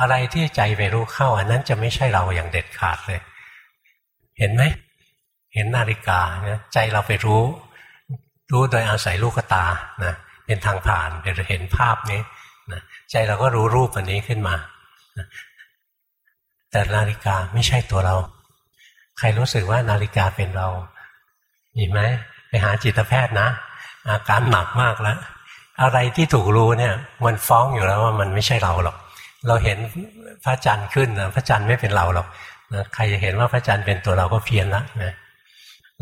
อะไรที่ใจไปรู้เข้าอันนั้นจะไม่ใช่เราอย่างเด็ดขาดเลย เห็นไหม เห็นนาฬิกานะใจเราไปรู้ รู้โดยอาศัยลูกตานะเป็นทางผ่านเราเห็นภาพนี้นะใจเราก็รู้รูปอันนี้ขึ้นมานะแต่นาฬิกาไม่ใช่ตัวเรา ใครรู้สึกว่านาฬิกาเป็นเรามีไหมไปหาจิตแพทย์นะ อาการหนักมากแล้ว อะไรที่ถูกรู้เนี่ย มันฟ้องอยู่แล้วว่ามันไม่ใช่เราหรอก เราเห็นพระจันทร์ขึ้นนะพระจันทร์ไม่เป็นเราหรอกนะใครจะเห็นว่าพระจันทร์เป็นตัวเราก็เพี้ยนละนะ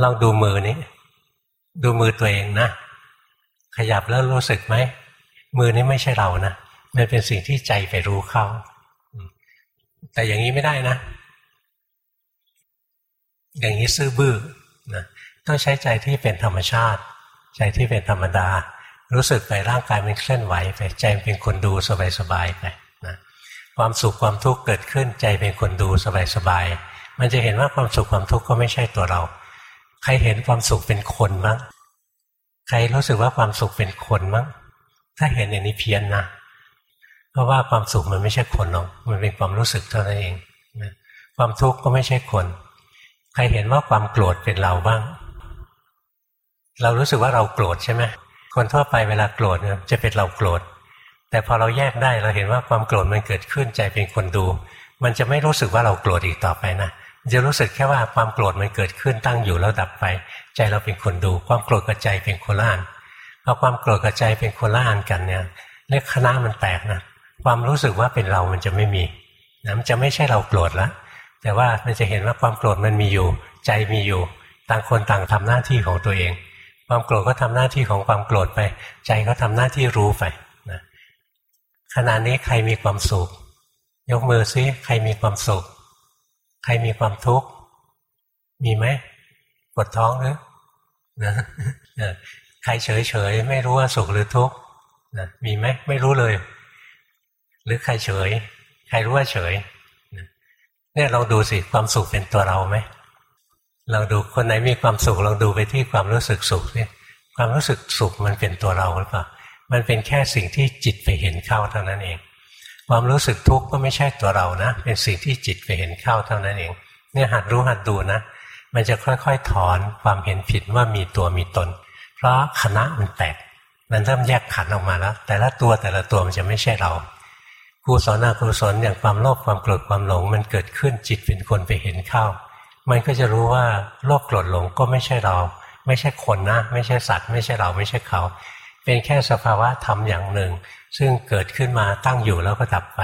ลองดูมือนี้ ดูมือตัวเองนะขยับแล้วรู้สึกไหมมือนี้ไม่ใช่เรานะมันเป็นสิ่งที่ใจไปรู้เข้า แต่อย่างนี้ไม่ได้นะ อย่างนี้ซื่อบื้อนะต้องใช้ใจที่เป็นธรรมชาติ ใจที่เป็นธรรมดา รู้สึกไปร่างกายมันเคลื่อนไหวไปใจเป็นคนดูสบายๆไป ความสุขความทุกข์เกิดขึ้นใจเป็นคนดูสบายๆมันจะเห็นว่าความสุขความทุกข์ก็ไม่ใช่ตัวเรา ใครเห็นความสุขเป็นคนมั้งใครรู้สึกว่าความสุขเป็นคนมั้งถ้าเห็นอย่างนี้เพี้ยนนะเพราะว่าความสุขมันไม่ใช่คนหรอกมันเป็นความรู้สึกเท่านั้นเองนะความทุกข์ก็ไม่ใช่คน ใครเห็นว่าความโกรธเป็นเราบ้าง เรารู้สึกว่าเราโกรธใช่ไหมคนทั่วไปเวลาโกรธเนี่ยจะเป็นเราโกรธ แต่พอเราแยกได้เราเห็นว่าความโกรธมันเกิดขึ้นใจเป็นคนดู มันจะไม่รู้สึกว่าเราโกรธอีกต่อไปนะจะรู้สึกแค่ว่าความโกรธมันเกิดขึ้นตั้งอยู่แล้วดับไป ใจเราเป็นคนดู ความโกรธกับใจเป็นคนละอันพอความโกรธกับใจเป็นคนละอันกันเนี่ยเรียกคณะมันแตกนะความรู้สึกว่าเป็นเรามันจะไม่มีนะมันจะไม่ใช่เราโกรธแล้วแต่ว่ามันจะเห็นว่าความโกรธมันมีอยู่ ใจมีอยู่ ต่างคนต่างทำหน้าที่ของตัวเอง ความโกรธก็ทำหน้าที่ของความโกรธไป ใจก็ทำหน้าที่รู้ไป ขณะนี้ใครมีความสุข ยกมือซิใครมีความสุข ใครมีความทุกข์มีไหมปวดท้องหรือนะใครเฉยเฉยไม่รู้ว่าสุขหรือทุกข์นะมีไหมไม่รู้เลย หรือใครเฉย ใครรู้ว่าเฉยเนี่ยลองดูสิความสุขเป็นตัวเราไหมเราดูคนไหนมีความสุขลองดูไปที่ความรู้สึกสุขสิความรู้สึกสุขมันเป็นตัวเราหรือเปล่า มันเป็นแค่สิ่งที่จิตไปเห็นเข้าเท่านั้นเอง ความรู้สึกทุกข์ก็ไม่ใช่ตัวเรานะ เป็นสิ่งที่จิตไปเห็นเข้าเท่านั้นเอง เนี่ยหัดรู้หัดดูนะ มันจะค่อยๆ ถอนความเห็นผิดว่ามีตัวมีตน เพราะคณะมันแตก มันเริ่มแยกขันออกมาแล้ว แต่ละตัวแต่ละตัวมันจะไม่ใช่เรากุศลอกุศลอย่างความโลภความโกรธความหลง มันเกิดขึ้นจิตเป็นคนไปเห็นเข้า มันก็จะรู้ว่าโลภโกรธหลงก็ไม่ใช่เรา ไม่ใช่คนนะ ไม่ใช่สัตว์ ไม่ใช่เราไม่ใช่เขา เป็นแค่สภาวะธรรมอย่างหนึ่ง ซึ่งเกิดขึ้นมาตั้งอยู่แล้วก็ดับไป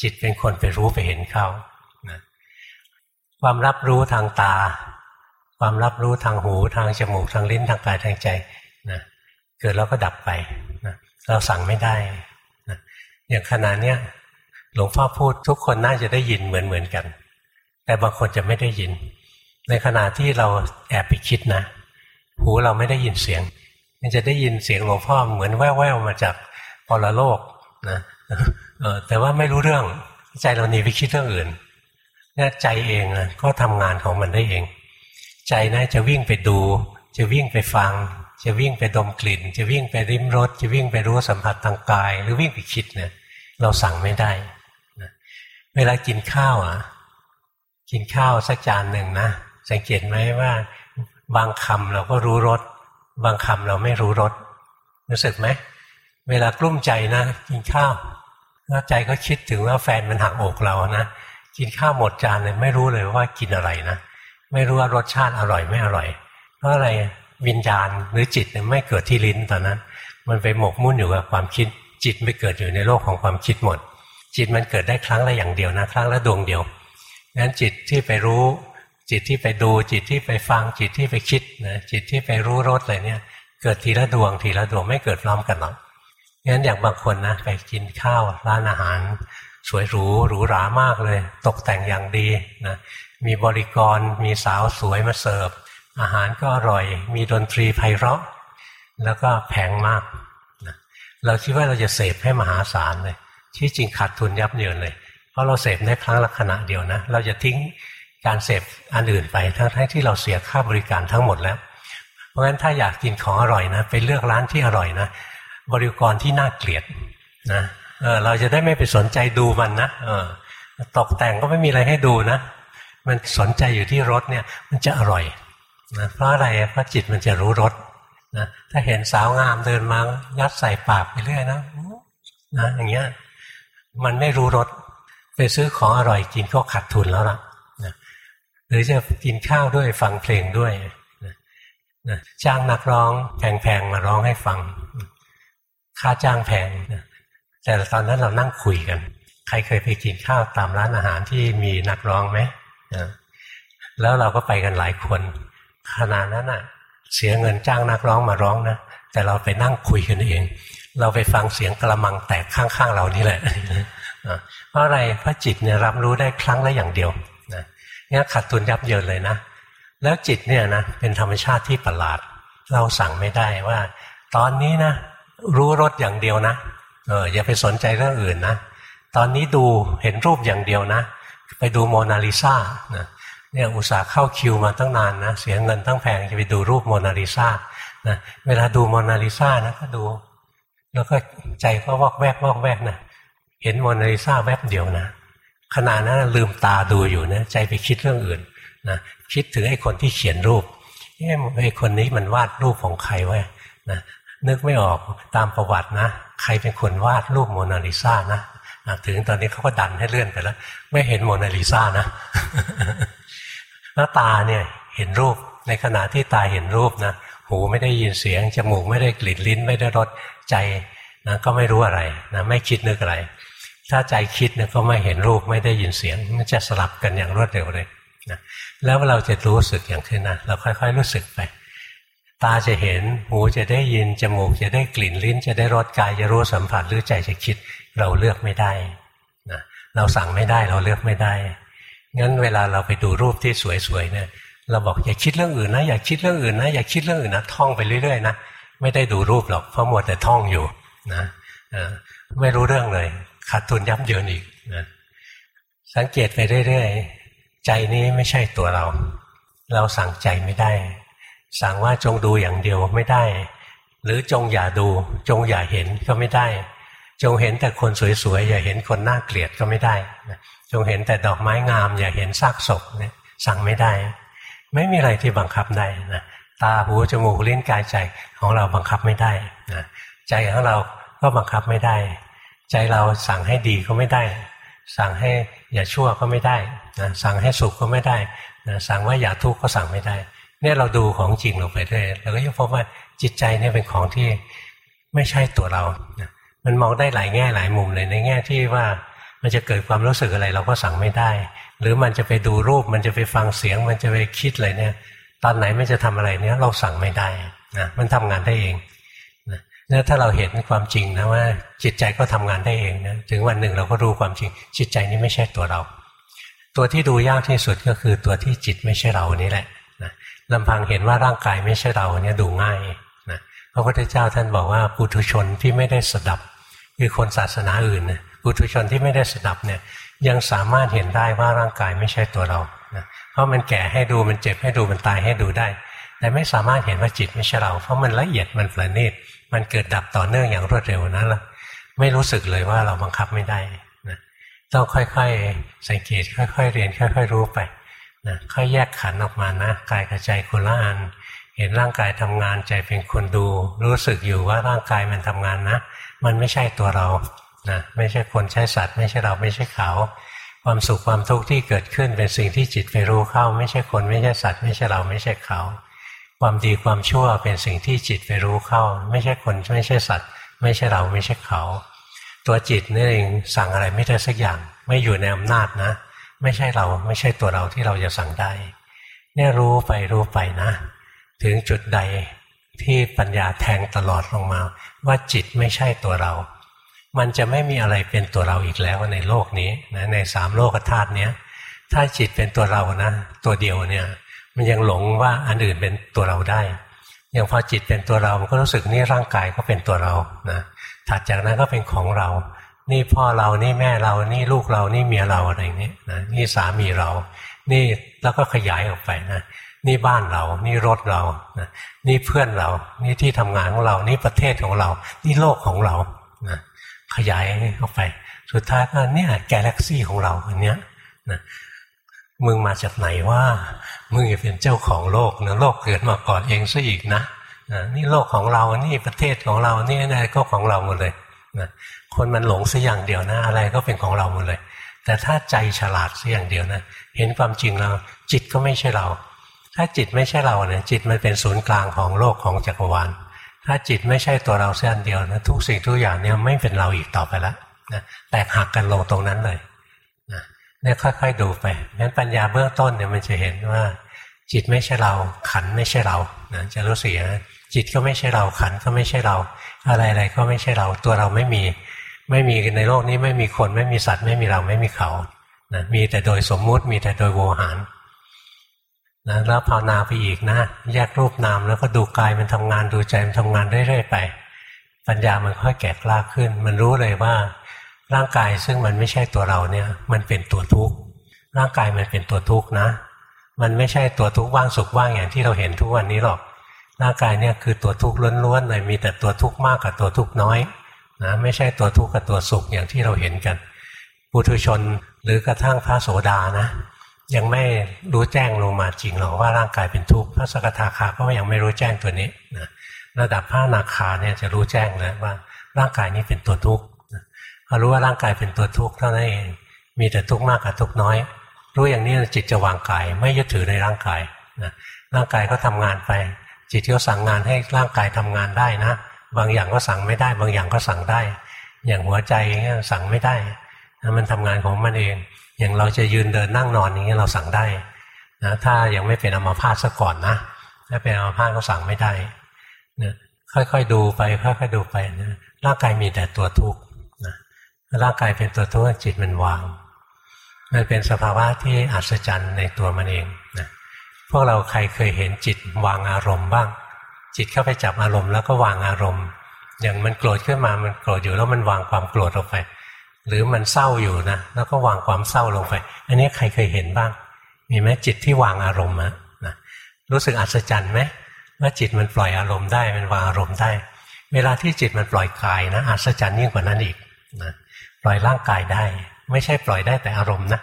จิตเป็นคนไปรู้ไปเห็นเขานะความรับรู้ทางตา ความรับรู้ทางหูทางจมูกทางลิ้นทางกายทางใจนะเกิดแล้วก็ดับไปนะเราสั่งไม่ได้นะอย่างขณะเนี้ยหลวงพ่อพูดทุกคนน่าจะได้ยินเหมือนเหมือนกัน แต่บางคนจะไม่ได้ยิน ในขณะที่เราแอบไปคิดนะ หูเราไม่ได้ยินเสียง มันจะได้ยินเสียงหลวงพ่อเหมือนแว่วๆมาจากปรโลกนะแต่ว่าไม่รู้เรื่องใจเราหนีไปคิดเรื่องอื่นเนี่ยใจเองก็ทำงานของมันได้เอง ใจนะจะวิ่งไปดู จะวิ่งไปฟัง จะวิ่งไปดมกลิ่น จะวิ่งไปริมรสจะวิ่งไปรู้สัมผัสทางกาย หรือวิ่งไปคิดเนี่ยเราสั่งไม่ได้เวลากินข้าวอะ กินข้าวสักจานหนึ่งนะสังเกตไหมว่า บางคำเราก็รู้รส บางคำเราไม่รู้รสรู้สึกไหม เวลากลุ้มใจนะกินข้าวแล้วใจก็คิดถึงว่าแฟนมันหักอกเรานะกินข้าวหมดจานเลยไม่รู้เลยว่ากินอะไรนะไม่รู้ว่ารสชาติอร่อยไม่อร่อย เพราะอะไรวิญญาณหรือจิตไม่เกิดที่ลิ้นตอนนั้น มันไปหมกมุ่นอยู่กับความคิด จิตไม่เกิดอยู่ในโลกของความคิดหมด จิตมันเกิดได้ครั้งละอย่างเดียวนะ ครั้งละดวงเดียวงั้นจิตที่ไปรู้ จิตที่ไปดูจิตที่ไปฟังจิตที่ไปคิดนะจิตที่ไปรู้รสอะไรเนี่ยเกิดทีละดวงทีละดวงไม่เกิดพร้อมกันหรอกงั้นอย่างบางคนนะไปกินข้าวร้านอาหาร สวยหรูหรูหรามากเลย ตกแต่งอย่างดีนะมีบริกรมีสาวสวยมาเสิร์ฟ อาหารก็อร่อย มีดนตรีไพเราะ แล้วก็แพงมากนะเราคิดว่าเราจะเสพให้มหาศาลเลยที่จริงขาดทุนยับเยินเลย เพราะเราเสพได้ครั้งละขณะเดียวนะ เราจะทิ้ง การเสพอันอื่นไปทั้งที่เราเสียค่าบริการทั้งหมดแล้ว เพราะฉะนั้นถ้าอยากกินของอร่อยนะไปเลือกร้านที่อร่อยนะ บริกรที่น่าเกลียดนะเออเราจะได้ไม่ไปสนใจดูมันนะเออตกแต่งก็ไม่มีอะไรให้ดูนะ มันสนใจอยู่ที่รสเนี่ย มันจะอร่อยนะเพราะอะไรเพราะจิตมันจะรู้รสนะถ้าเห็นสาวงามเดินมายัดใส่ปากไปเรื่อยนะนะอย่างเงี้ยมันไม่รู้รสไปซื้อของอร่อยกินก็ขาดทุนแล้วล่ะนะ หรือจะกินข้าวด้วยฟังเพลงด้วยนะจ้างนักร้องแพงๆมาร้องให้ฟัง ค่าจ้างแพงนะแต่ตอนนั้นเรานั่งคุยกัน ใครเคยไปกินข้าวตามร้านอาหารที่มีนักร้องไหมนะแล้วเราก็ไปกันหลายคนขนาดนั้นอะ เสียเงินจ้างนักร้องมาร้องนะแต่เราไปนั่งคุยกันเอง เราไปฟังเสียงกระมังแตกข้างๆเรานี่แหละเพราะอะไรเพราะจิตเนี่ยรับรู้ได้ครั้งละอย่างเดียว นะนี่ขาดทุนยับเยินเลยนะ แล้วจิตเนี่ยนะเป็นธรรมชาติที่ประหลาด เราสั่งไม่ได้ว่า ตอนนี้นะ รู้รสอย่างเดียวนะเอออย่าไปสนใจเรื่องอื่นนะ ตอนนี้ดูเห็นรูปอย่างเดียวนะ ไปดูโมนาลิซานะเนี่ยอุตส่าห์เข้าคิวมาตั้งนานนะ เสียเงินตั้งแพงจะไปดูรูปโมนาลิซานะเวลาดูโมนาลิซานะก็ดู แล้วก็ใจก็วอกแวกวอกแวกนะเห็นโมนาลิซาแวบเดียวนะ ขณะนั้นลืมตาดูอยู่นะใจไปคิดเรื่องอื่นนะคิดถึงไอ้คนที่เขียนรูปเอ้ไอ้คนนี้มันวาดรูปของใครไว้นะนึกไม่ออกตามประวัตินะ ใครเป็นคนวาดรูปโมนาลิซานะถึงตอนนี้เขาก็ดันให้เลื่อนไปแล้ว ไม่เห็นโมนาลิซานะแล้วตาเนี่ยเห็นรูปในขณะที่ตาเห็นรูปนะหูไม่ได้ยินเสียงจมูกไม่ได้กลิ่นลิ้น ไม่ได้รสใจนะก็ไม่รู้อะไรนะไม่คิดนึกอะไร ถ้าใจคิดนะก็ไม่เห็นรูปไม่ได้ยินเสียงมันจะสลับกันอย่างรวดเร็วเลยนะแล้วเราจะรู้สึกอย่างขึ้นนะเราค่อยๆรู้สึกไป ตาจะเห็นหูจะได้ยินจมูกจะได้กลิ่นลิ้น จะได้รสกายจะรู้สัมผัสหรือใจจะคิดเราเลือกไม่ได้นะเราสั่งไม่ได้เราเลือกไม่ได้งั้นเวลาเราไปดูรูปที่สวยๆเนี่ยเราบอกอย่าคิดเรื่องอื่นนะอย่าคิดเรื่องอื่นนะอย่าคิดเรื่องอื่นนะท่องไปเรื่อยๆนะไม่ได้ดูรูปหรอกเพราะมัวแต่ท่องอยู่นะไม่รู้เรื่องเลย ขาดทุนยับเยินอีกนะสังเกตไปเรื่อยๆ ใจนี้ไม่ใช่ตัวเรา เราสั่งใจไม่ได้ สั่งว่าจงดูอย่างเดียวไม่ได้ หรือจงอย่าดู จงอย่าเห็นก็ไม่ได้ จงเห็นแต่คนสวยๆ อย่าเห็นคนน่าเกลียดก็ไม่ได้ จงเห็นแต่ดอกไม้งาม อย่าเห็นซากศพเนี่ยสั่งไม่ได้ ไม่มีอะไรที่บังคับได้นะตาหูจมูกลิ้นกายใจของเราบังคับไม่ได้นะใจของเราก็บังคับไม่ได้ ใจเราสั่งให้ดีก็ไม่ได้ สั่งให้อย่าชั่วก็ไม่ได้นะสั่งให้สุขก็ไม่ได้นะสั่งว่าอย่าทุกข์ก็สั่งไม่ได้ เนี่ยเราดูของจริงลงไปเรื่อยเราก็จะพบว่าจิตใจเนี่ยเป็นของที่ไม่ใช่ตัวเรานะมันมองได้หลายแง่หลายมุมเลยในแง่ที่ว่ามันจะเกิดความรู้สึกอะไรเราก็สั่งไม่ได้ หรือมันจะไปดูรูปมันจะไปฟังเสียง มันจะไปคิดอะไรเนี่ย ตอนไหนมันจะทำอะไรเนี่ยเราสั่งไม่ได้นะมันทำงานได้เอง นะแล้วถ้าเราเห็นความจริงนะว่า จิตใจก็ทำงานได้เองนะถึงวันหนึ่งเราก็รู้ความจริง จิตใจนี้ไม่ใช่ตัวเรา ตัวที่ดูยากที่สุดก็คือตัวที่จิตไม่ใช่เรานี่แหละนะลำพังเห็นว่าร่างกายไม่ใช่เราเนี่ยดูง่ายนะพระพุทธเจ้าท่านบอกว่าปุถุชนที่ไม่ได้สดับ คือคนศาสนาอื่นนะปุถุชนที่ไม่ได้สดับเนี่ยยังสามารถเห็นได้ว่าร่างกายไม่ใช่ตัวเรานะเพราะมันแก่ให้ดูมันเจ็บให้ดูมันตายให้ดูได้ แต่ไม่สามารถเห็นว่าจิตไม่ใช่เรา เพราะมันละเอียดมันประณีตมันเกิดดับต่อเนื่องอย่างรวดเร็วนะละไม่รู้สึกเลยว่าเราบังคับไม่ได้นะต้องค่อยๆ สังเกตค่อย ๆ เรียนค่อย ๆ รู้ไปนะค่อยแยกขันออกมานะกายกับใจคนละอัน เห็นร่างกายทำงานใจเป็นคนดู รู้สึกอยู่ว่าร่างกายมันทำงานนะ มันไม่ใช่ตัวเรานะไม่ใช่คนใช้สัตว์ ไม่ใช่เราไม่ใช่เขา ความสุขความทุกข์ที่เกิดขึ้นเป็นสิ่งที่จิตไปรู้เข้า ไม่ใช่คนไม่ใช่สัตว์ ไม่ใช่เราไม่ใช่เขา ความดีความชั่วเป็นสิ่งที่จิตไปรู้เข้า ไม่ใช่คนไม่ใช่สัตว์ ไม่ใช่เราไม่ใช่เขา ตัวจิตนี่เองสั่งอะไรไม่ได้สักอย่าง ไม่อยู่ในอำนาจนะ ไม่ใช่เราไม่ใช่ตัวเราที่เราจะสั่งได้ เนี่ยรู้ไปรู้ไปนะ ถึงจุดใดที่ปัญญาแทงตลอดลงมา ว่าจิตไม่ใช่ตัวเรา มันจะไม่มีอะไรเป็นตัวเราอีกแล้วในโลกนี้นะในสามโลกธาตุเนี้ยถ้าจิตเป็นตัวเรานะ ตัวเดียวเนี่ย มันยังหลงว่าอันอื่นเป็นตัวเราได้ย่างพอจิตเป็นตัวเรามันก็รู้สึกนี่ร่างกายก็เป็นตัวเรานะถัดจากนั้นก็เป็นของเรา นี่พ่อเรานี่แม่เรานี่ลูกเรานี่เมียเราอะไรอย่างนี้นะนี่สามีเรา นี่แล้วก็ขยายออกไปนะนี่บ้านเรา นี่รถเรานะนี่เพื่อนเรา นี่ที่ทำงานของเรา นี่ประเทศของเรา นี่โลกของเรานะขยายออกไป สุดท้ายก็เนี่ยกาแล็กซี่ของเราอันเนี้ยนะ มึงมาจากไหนว่ามึงจะเป็นเจ้าของโลกนะโลกเกิดมาก่อนเองซะอีกนะนี่โลกของเรา นี่ประเทศของเรา นี่อะไรก็ของเราหมดเลยนะคนมันหลงสัอย่างเดียวนะ อะไรก็เป็นของเราหมดเลย แต่ถ้าใจฉลาดสัอย่างเดียวนะ เห็นความจริงเรา จิตก็ไม่ใช่เรา ถ้าจิตไม่ใช่เราเนี่ย จิตมันเป็นศูนย์กลางของโลกของจักรวาล ถ้าจิตไม่ใช่ตัวเราเส้นเดียวนะ ทุกสิ่งทุกอย่างเนี่ยไม่เป็นเราอีกต่อไปแล้วนะแตกหักกันลงตรงนั้นเลย เนี่ยค่อยๆดูไปงั้นปัญญาเบื้องต้นเนี่ยมันจะเห็นว่า จิตไม่ใช่เรา ขันไม่ใช่เรานะจะรู้สึกนะจิตก็ไม่ใช่เราขันก็ไม่ใช่เรา อะไรๆก็ไม่ใช่เรา ตัวเราไม่มี ไม่มีในโลกนี้ไม่มีคนไม่มีสัตว์ไม่มีเราไม่มีเขานะมีแต่โดยสมมุติมีแต่โดยโวหารนะแล้วภาวนาไปอีกนะ แยกรูปนามแล้วก็ดูกายมันทำงานดูใจมันทำงานเรื่อยๆไป ปัญญามันค่อยแก่กล้าขึ้น มันรู้เลยว่า ร่างกายซึ่งมันไม่ใช่ตัวเราเนี่ย มันเป็นตัวทุกข์ร่างกายมันเป็นตัวทุกข์นะ มันไม่ใช่ตัวทุกข์ว่างสุขว่างอย่างที่เราเห็นทุกวันนี้หรอกร่างกายเนี่ยคือตัวทุกข์ล้วนๆเลยมีแต่ตัวทุกข์มากกับตัวทุกข์น้อยนะไม่ใช่ตัวทุกข์กับตัวสุขอย่างที่เราเห็นกันปุถุชนหรือกระทั่งพระโสดานะ ยังไม่รู้แจ้งลงมาจริงหรอกว่าร่างกายเป็นทุกข์พระสกทาคาก็ยังไม่รู้แจ้งตัวนี้นะระดับพระนาคาเนี่ยจะรู้แจ้งแล้วว่าร่างกายนี้เป็นตัวทุกข์ พอรู้ว่าร่างกายเป็นตัวทุกข์เท่านั้นเอง มีแต่ทุกข์มากกับทุกข์น้อย รู้อย่างนี้จิตจะวางกายไม่ยึดถือในร่างกายนะร่างกายก็ทำงานไป จิตก็สั่งงานให้ร่างกายทำงานได้นะ บางอย่างก็สั่งไม่ได้ บางอย่างก็สั่งได้ อย่างหัวใจเงี้ยสั่งไม่ได้มันทำงานของมันเอง อย่างเราจะยืนเดินนั่งนอนอย่างเงี้ยเราสั่งได้นะถ้ายังไม่เป็นอมาพาตซะก่อนนะถ้าเป็นอมาพาตก็สั่งไม่ได้นะค่อยๆดูไปค่อยๆดูไปนะร่างกายมีแต่ตัวทุกข์ ร่างกายเป็นตัวทุกข์จิตมันวาง มันเป็นสภาวะที่อัศจรรย์ในตัวมันเองนะพวกเราใครเคยเห็นจิตวางอารมณ์บ้าง จิตเข้าไปจับอารมณ์แล้วก็วางอารมณ์ อย่างมันโกรธขึ้นมามันโกรธอยู่แล้วมันวางความโกรธลงไป หรือมันเศร้าอยู่นะแล้วก็วางความเศร้าลงไป อันนี้ใครเคยเห็นบ้าง มีไหมจิตที่วางอารมณ์นะนะรู้สึกอัศจรรย์ไหมว่าจิตมันปล่อยอารมณ์ได้มันวางอารมณ์ได้ เวลาที่จิตมันปล่อยกายนะอัศจรรย์ยิ่งกว่านั้นอีกนะ ปล่อยร่างกายได้ ไม่ใช่ปล่อยได้แต่อารมณ์นะ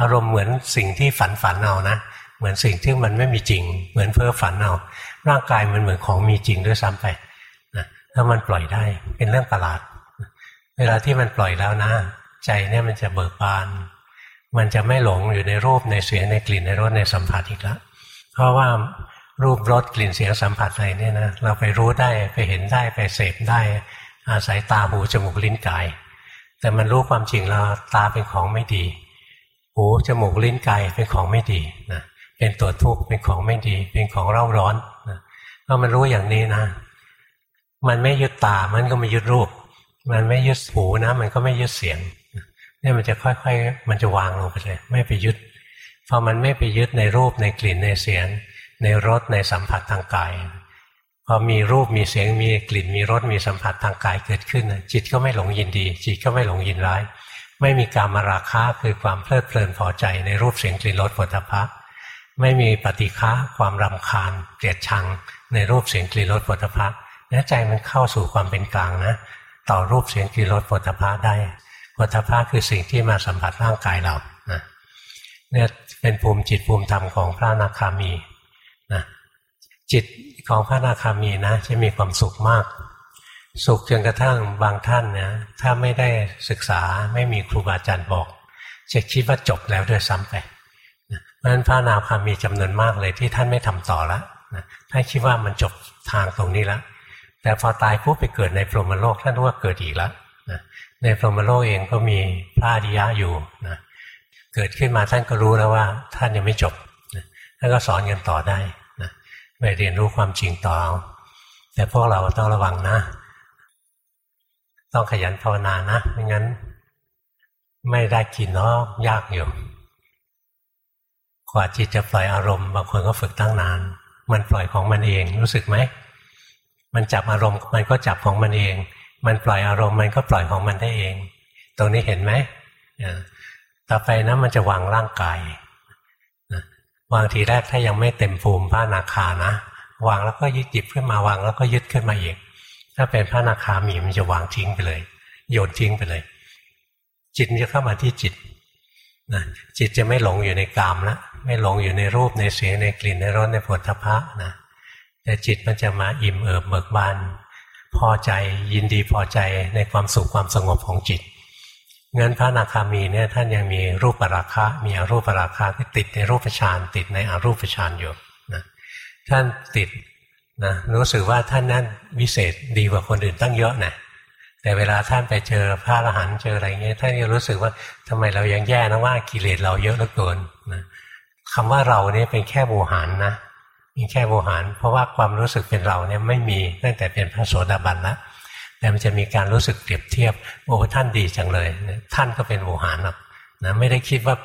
อารมณ์เหมือนสิ่งที่ฝันฝันเอานะเหมือนสิ่งที่มันไม่มีจริง เหมือนเพ้อฝันเอาร่างกายมันเหมือนของมีจริงด้วยซ้ำไปนะถ้ามันปล่อยได้เป็นเรื่องประหลาด เวลาที่มันปล่อยแล้วนะ ใจเนี่ยมันจะเบิกบาน มันจะไม่หลงอยู่ในรูปในเสียงในกลิ่นในรสในสัมผัสอีกแล้วเพราะว่ารูปรสกลิ่นเสียงสัมผัสอะไรเนี่ยนะเราไปรู้ได้ไปเห็นได้ไปเสพได้ อาศัยตาหูจมูกลิ้นกาย แต่มันรู้ความจริงแล้วตาเป็นของไม่ดี หูจมูกลิ้นกายเป็นของไม่ดีนะเป็นตัวทุกข์เป็นของไม่ดี เป็นของเร่าร้อนนะก็มันรู้อย่างนี้นะ มันไม่ยึดตา มันก็ไม่ยึดรูป มันไม่ยึดหูนะ มันก็ไม่ยึดเสียงเนี่ยมันจะค่อยๆ มันจะวางลงไปเลยไม่ไปยึดพอมันไม่ไปยึดในรูปในกลิ่นในเสียง ในรสในสัมผัสทางกาย พอมีรูปมีเสียงมีกลิ่นมีรสมีสัมผัสทางกายเกิดขึ้น จิตก็ไม่หลงยินดี จิตก็ไม่หลงยินร้าย ไม่มีการมาราคะคือความเพลิดเพลินพอใจในรูปเสียงกลิ่นรสผลิตภัณฑ์ไม่มีปฏิฆะความรำคาญเกลียดชังในรูปเสียงกลิ่นรสผลิตภัณฑ์นื้ใจมันเข้าสู่ความเป็นกลางนะ ต่อรูปเสียงกลิ่นรสผลิตภัณฑ์ได้ผลิตภัณฑ์คือสิ่งที่มาสัมผัสร่างกายเรานะเนี่ยเป็นภูมิจิตภูมิธรรมของพระนาคามีนะ จิตของพระนาคามีนะจะมีความสุขมาก สุขจนกระทั่งบางท่านนะถ้าไม่ได้ศึกษาไม่มีครูบาอาจารย์บอก จะคิดว่าจบแล้วด้วยซ้ำไปเพราะฉะนั้นพระนาคามีจำนวนมากเลยที่ท่านไม่ทำต่อละท่านคิดว่ามันจบทางตรงนี้แล้วแต่พอตายปุ๊บไปเกิดในพรหมโลกท่านรู้ว่าเกิดอีกแล้วในพรหมโลกเองก็มีพระอริยะอยู่นะเกิดขึ้นมาท่านก็รู้แล้วว่า ท่านยังไม่จบท่านก็สอนกันต่อได้ ไปเรียนรู้ความจริงต่อ แต่พวกเราต้องระวังนะ ต้องขยันภาวนานะ ไม่งั้น ไม่ได้กินเนาะยากอยู่ กว่าจิตจะปล่อยอารมณ์บางคนก็ฝึกตั้งนาน มันปล่อยของมันเองรู้สึกไหม มันจับอารมณ์มันก็จับของมันเอง มันปล่อยอารมณ์มันก็ปล่อยของมันได้เอง ตรงนี้เห็นไหมต่อไปนะมันจะวางร่างกาย วางทีแรกถ้ายังไม่เต็มภูมิพระนาคานะ วางแล้วก็ยึดจิบขึ้นมาวางแล้วก็ยึดขึ้นมาอีก ถ้าเป็นพระนาคามีมันจะวางทิ้งไปเลย โยนทิ้งไปเลย จิตจะเข้ามาที่จิตนะจิตจะไม่หลงอยู่ในกามแล้วไม่หลงอยู่ในรูปในเสียงในกลิ่นในรสในผลทพะนะแต่จิตมันจะมาอิ่มเอิบเบิกบานพอใจยินดีพอใจในความสุขความสงบของจิต งั้นพระนาคามีเนี่ยท่านยังมีรูปราคะ มีอรูปราคะที่ติดในรูปฌานติดในอรูปฌานอยู่นะท่านติดนะรู้สึกว่าท่านนั้นวิเศษดีกว่าคนอื่นตั้งเยอะนะแต่เวลาท่านไปเจอพระอรหันต์เจออะไรเงี้ยท่านก็รู้สึกว่าทำไมเรายังแย่นะว่ากิเลสเราเยอะเหลือเกินนะคำว่าเราเนี่ยเป็นแค่โวหารนะมีแค่โวหาร เพราะว่าความรู้สึกเป็นเราเนี่ยไม่มีตั้งแต่เป็นพระโสดาบันแล้ว แต่มันจะมีการรู้สึกเปรียบเทียบโอ้ท่านดีจังเลย ท่านก็เป็นโวหารหรอกนะไม่ได้คิดว่า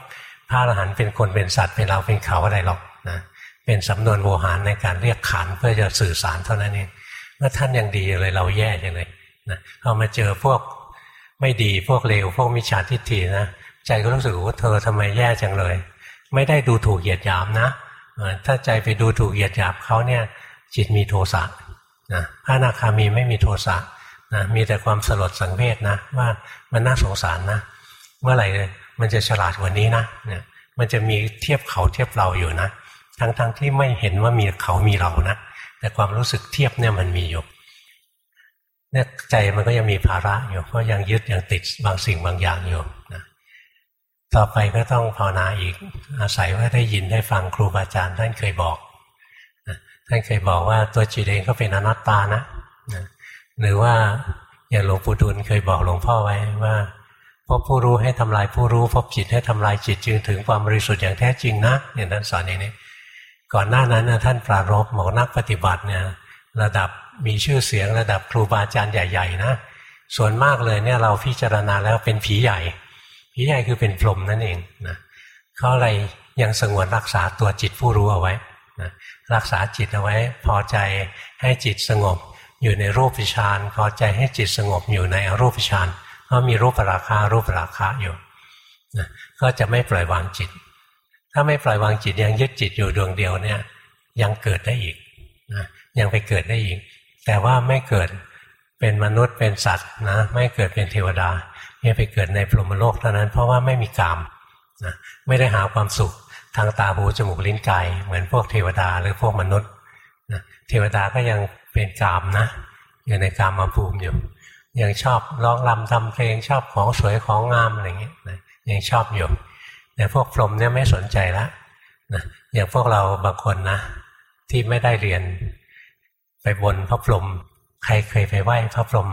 พระอรหันต์เป็นคนเป็นสัตว์เป็นเราเป็นเขาอะไรหรอกนะเป็นสำนวนโวหารในการเรียกขานเพื่อจะสื่อสารเท่านั้นเองเมื่อท่านยังดีเลยเราแย่จังเลยนะพอมาเจอพวกไม่ดีพวกเลวพวกมิจฉาทิฏฐินะใจก็รู้สึกว่าเธอทำไมแย่จังเลย ไม่ได้ดูถูกเหยียดหยามนะถ้าใจไปดูถูกเหยียดหยามเขาเนี่ยจิตมีโทสะนะพระนาคามีไม่มีโทสะ นะมีแต่ความสลดสังเวชนะ ว่ามันน่าสงสารนะ เมื่อไหร่มันจะฉลาดกว่านี้นะเนี่ยมันจะมีเทียบเขาเทียบเราอยู่นะ ทั้งๆทที่ไม่เห็นว่ามีเขามีเรานะ แต่ความรู้สึกเทียบเนี่ยมันมีอยู่เนี่ยใจมันก็ยังมีภาระอยู่เพราะยังยึดยังติดบางสิ่งบางอย่างอยู่นะต่อไปก็ต้องภาวนาอีก อาศัยว่าได้ยินได้ฟังครูบาอาจารย์ท่านเคยบอกนะท่านเคยบอกว่าตัวจิตเองก็เป็นอนัตตานะนะ หรือว่าอย่างหลวงปู่ดูลเคยบอกหลวงพ่อไว้ว่าพบผู้รู้ให้ทำลายผู้รู้พบจิตให้ทำลายจิตจึงถึงความบริสุทธิ์อย่างแท้จริงนะอย่างนั้นสอนอย่างนี้ก่อนหน้านั้นท่านปรารบบอกนักปฏิบัติเนี่ยระดับมีชื่อเสียงระดับครูบาอาจารย์ใหญ่ ๆ นะ ส่วนมากเลยเนี่ยเราพิจารณาแล้วเป็นผีใหญ่ ผีใหญ่คือเป็นพรหมนั่นเองนะเขาอะไรยังสงวนรักษาตัวจิตผู้รู้เอาไว้นะรักษาจิตเอาไว้ พอใจให้จิตสงบ อยู่ในรูปฌานพอใจให้จิตสงบอยู่ในอรูปฌานเพราะมีรูปราคารูปราคาอยู่นะก็จะไม่ปล่อยวางจิต ถ้าไม่ปล่อยวางจิตยังยึดจิตอยู่ดวงเดียวเนี่ย ยังเกิดได้อีกนะยังไปเกิดได้อีก แต่ว่าไม่เกิดเป็นมนุษย์เป็นสัตว์นะไม่เกิดเป็นเทวดาไม่ไปเกิดในพรหมโลกเท่านั้น เพราะว่าไม่มีกามนะไม่ได้หาความสุขทางตาหูจมูกลิ้นกายเหมือนพวกเทวดาหรือพวกมนุษย์ นะเทวดาก็ยังเป็นกามนะอยู่ในกามมาภูมิอยู่ ยังชอบร้องรำทำเพลงชอบของสวยของงามอะไรเงี้ยนะยังชอบอยู่แต่พวกพรหมเนี่ยไม่สนใจละนะอย่างพวกเราบางคนนะ ที่ไม่ได้เรียนไปบนพระพรหมใครเคยไปไหว้พระพรหม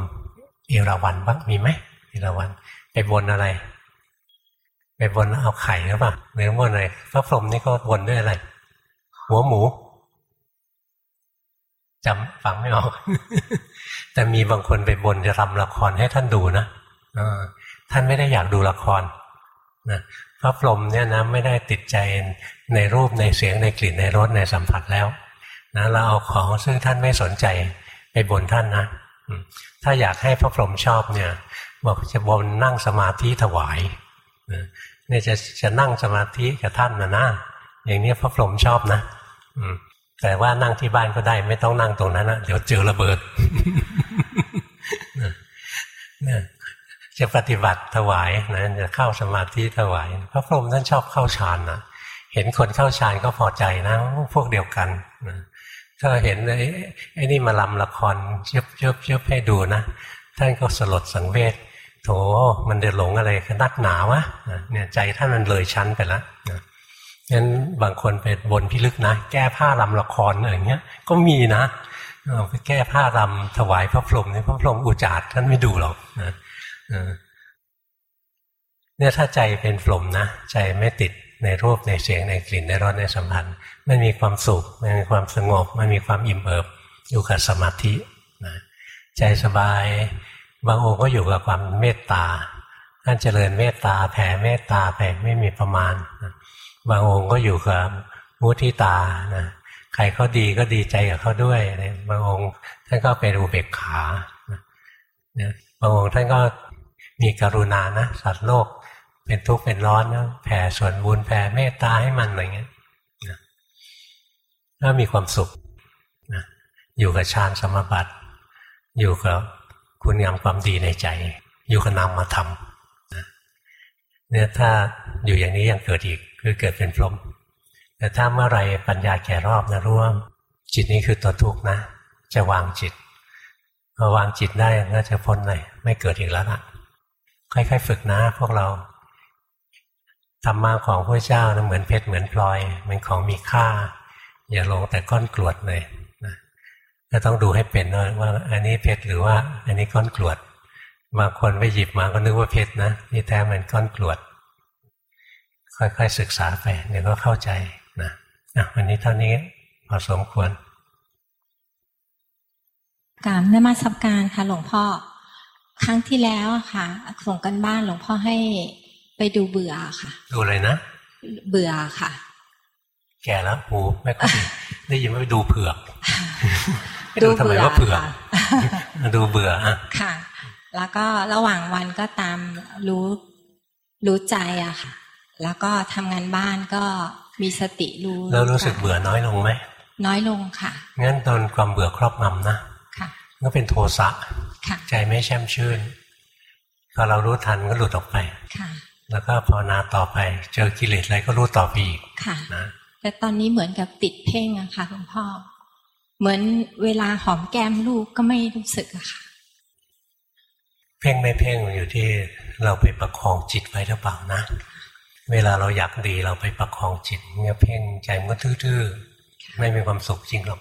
เอราวัณบ้างมีไหมเอราวัณไปบนอะไร ไปบนเอาไข่หรือเปล่าหรือบนอะไรพระพรหมนี่ก็บนด้วยอะไร หัวหมู จำฟังไม่ออก แต่มีบางคนไปบนจะทำละครให้ท่านดูนะท่านไม่ได้อยากดูละครนะพระพรหมเนี่ยนะไม่ได้ติดใจในรูปในเสียงในกลิ่นในรสในสัมผัสแล้วนะเราเอาของซึ่งท่านไม่สนใจไปบนท่านนะถ้าอยากให้พระพรหมชอบเนี่ย บอกจะบนนั่งสมาธิถวายเนี่ยจะจะนั่งสมาธิกับท่านนะนะอย่างนี้พระพรหมชอบนะ แต่ว่านั่งที่บ้านก็ได้ ไม่ต้องนั่งตรงนั้นนะเดี๋ยวเจอระเบิดจะปฏิบัติถวายนะจะเข้าสมาธิถวาย พระพรหมท่านชอบเข้าฌานนะเห็นคนเข้าฌานก็พอใจนะ พวกเดียวกันนะถ้าเห็นไอ้ไอ้นี่มาลำละครเยบเยบเยบให้ดูนะท่านก็สลดสังเวชโถมันเดือดหลงอะไรนนักหนาวะเนี่ยใจท่านมันเลยชั้นไปแล้ว งั้นบางคนไปบนพิลึกนะ แก้ผ้าลำละครอะไรเงี้ย ก็มีนะไปแก้ผ้ารำถวายพระพรหมเนี่ยพระพรหมอุจาร์ท่านไม่ดูหรอกนะเนี่ยถ้าใจเป็นพรหมนะ ใจไม่ติดในรูปในเสียงในกลิ่นในรสในสัมผัสมันมีความสุขมันมีความสงบ มันมีความอิ่มเอิบอยู่กับสมาธินะใจสบาย บางองค์ก็อยู่กับความเมตตาท่านเจริญเมตตาแผ่เมตตาไปไม่มีประมาณนะ บางองค์ก็อยู่กับมุทิตานะใครเขาดีก็ดีใจกับเขาด้วยบางองค์ท่านก็เป็นอุเบกขานะบางองค์ท่านก็มีกรุณานะสัตว์โลก เป็นทุกข์เป็นร้อนนะแผ่ส่วนบุญแผ่เมตตาให้มันอะไรเงี้ยนะก็มีความสุขนะอยู่กับฌานสมบัติ อยู่กับคุณงามความดีในใจ อยู่กับนามธรรมเนี่ยถ้าอยู่อย่างนี้ยังเกิดอีก คือเกิดเป็นพรหมแต่ถ้าเมื่อไรปัญญาแก่รอบนะร่วม จิตนี้คือตัวทุกข์นะ จะวางจิตพอวางจิตได้ก็จะพ้นเลยไม่เกิดอีกแล้วล่ะ ค่อยๆฝึกนะ พวกเราธรรมะของพระเจ้านะเหมือนเพชรเหมือนพลอยเหมือนของมีค่า อย่าลงแต่ก้อนกรวดเลยนะก็ต้องดูให้เป็นว่า อันนี้เพชรหรือว่า อันนี้ก้อนกรวดบางคนไปหยิบมาก็นึกว่าเพชรนะนี่แท้มันก้อนกรวด ค่อยๆศึกษาไปเดี๋ยวก็เข้าใจนะนะวันนี้เท่านี้พอสมควรกรรมนมาสับการค่ะ หลวงพ่อ ครั้งที่แล้วค่ะ ส่งกันบ้านหลวงพ่อให้ไปดูเบื่อค่ะ ดูอะไรนะ เบื่อค่ะ แก่แล้วหูไม่ค่อยได้ยินว่าไปดูเผือก ดูทำไมว่าเผือกดูเบื่ออะค่ะ แล้วก็ระหว่างวันก็ตามรู้รู้ใจอะค่ะ แล้วก็ทำงานบ้านก็มีสติรู้แล้วรู้สึกเบื่อน้อยลงไหมน้อยลงค่ะงั้นโดนความเบื่อครอบงำนะค่ะก็เป็นโทสะใจไม่แช่มชื่นพอเรารู้ทันก็หลุดออกไปค่ะแล้วก็ภาวนาต่อไป เจอกิเลสอะไรก็รู้ต่อไปอีกค่ะนะแต่ตอนนี้เหมือนกับติดเพ่งอะค่ะหลวงพ่อ เหมือนเวลาหอมแก้มลูกก็ไม่รู้สึกอะค่ะ เพ่งไม่เพ่งอยู่ที่เราไปประคองจิตไว้หรือเปล่านะ เวลาเราอยากดีเราไปประคองจิตเนี่ยเพ่งใจมันทื่อๆ ไม่มีความสุขจริงหรอก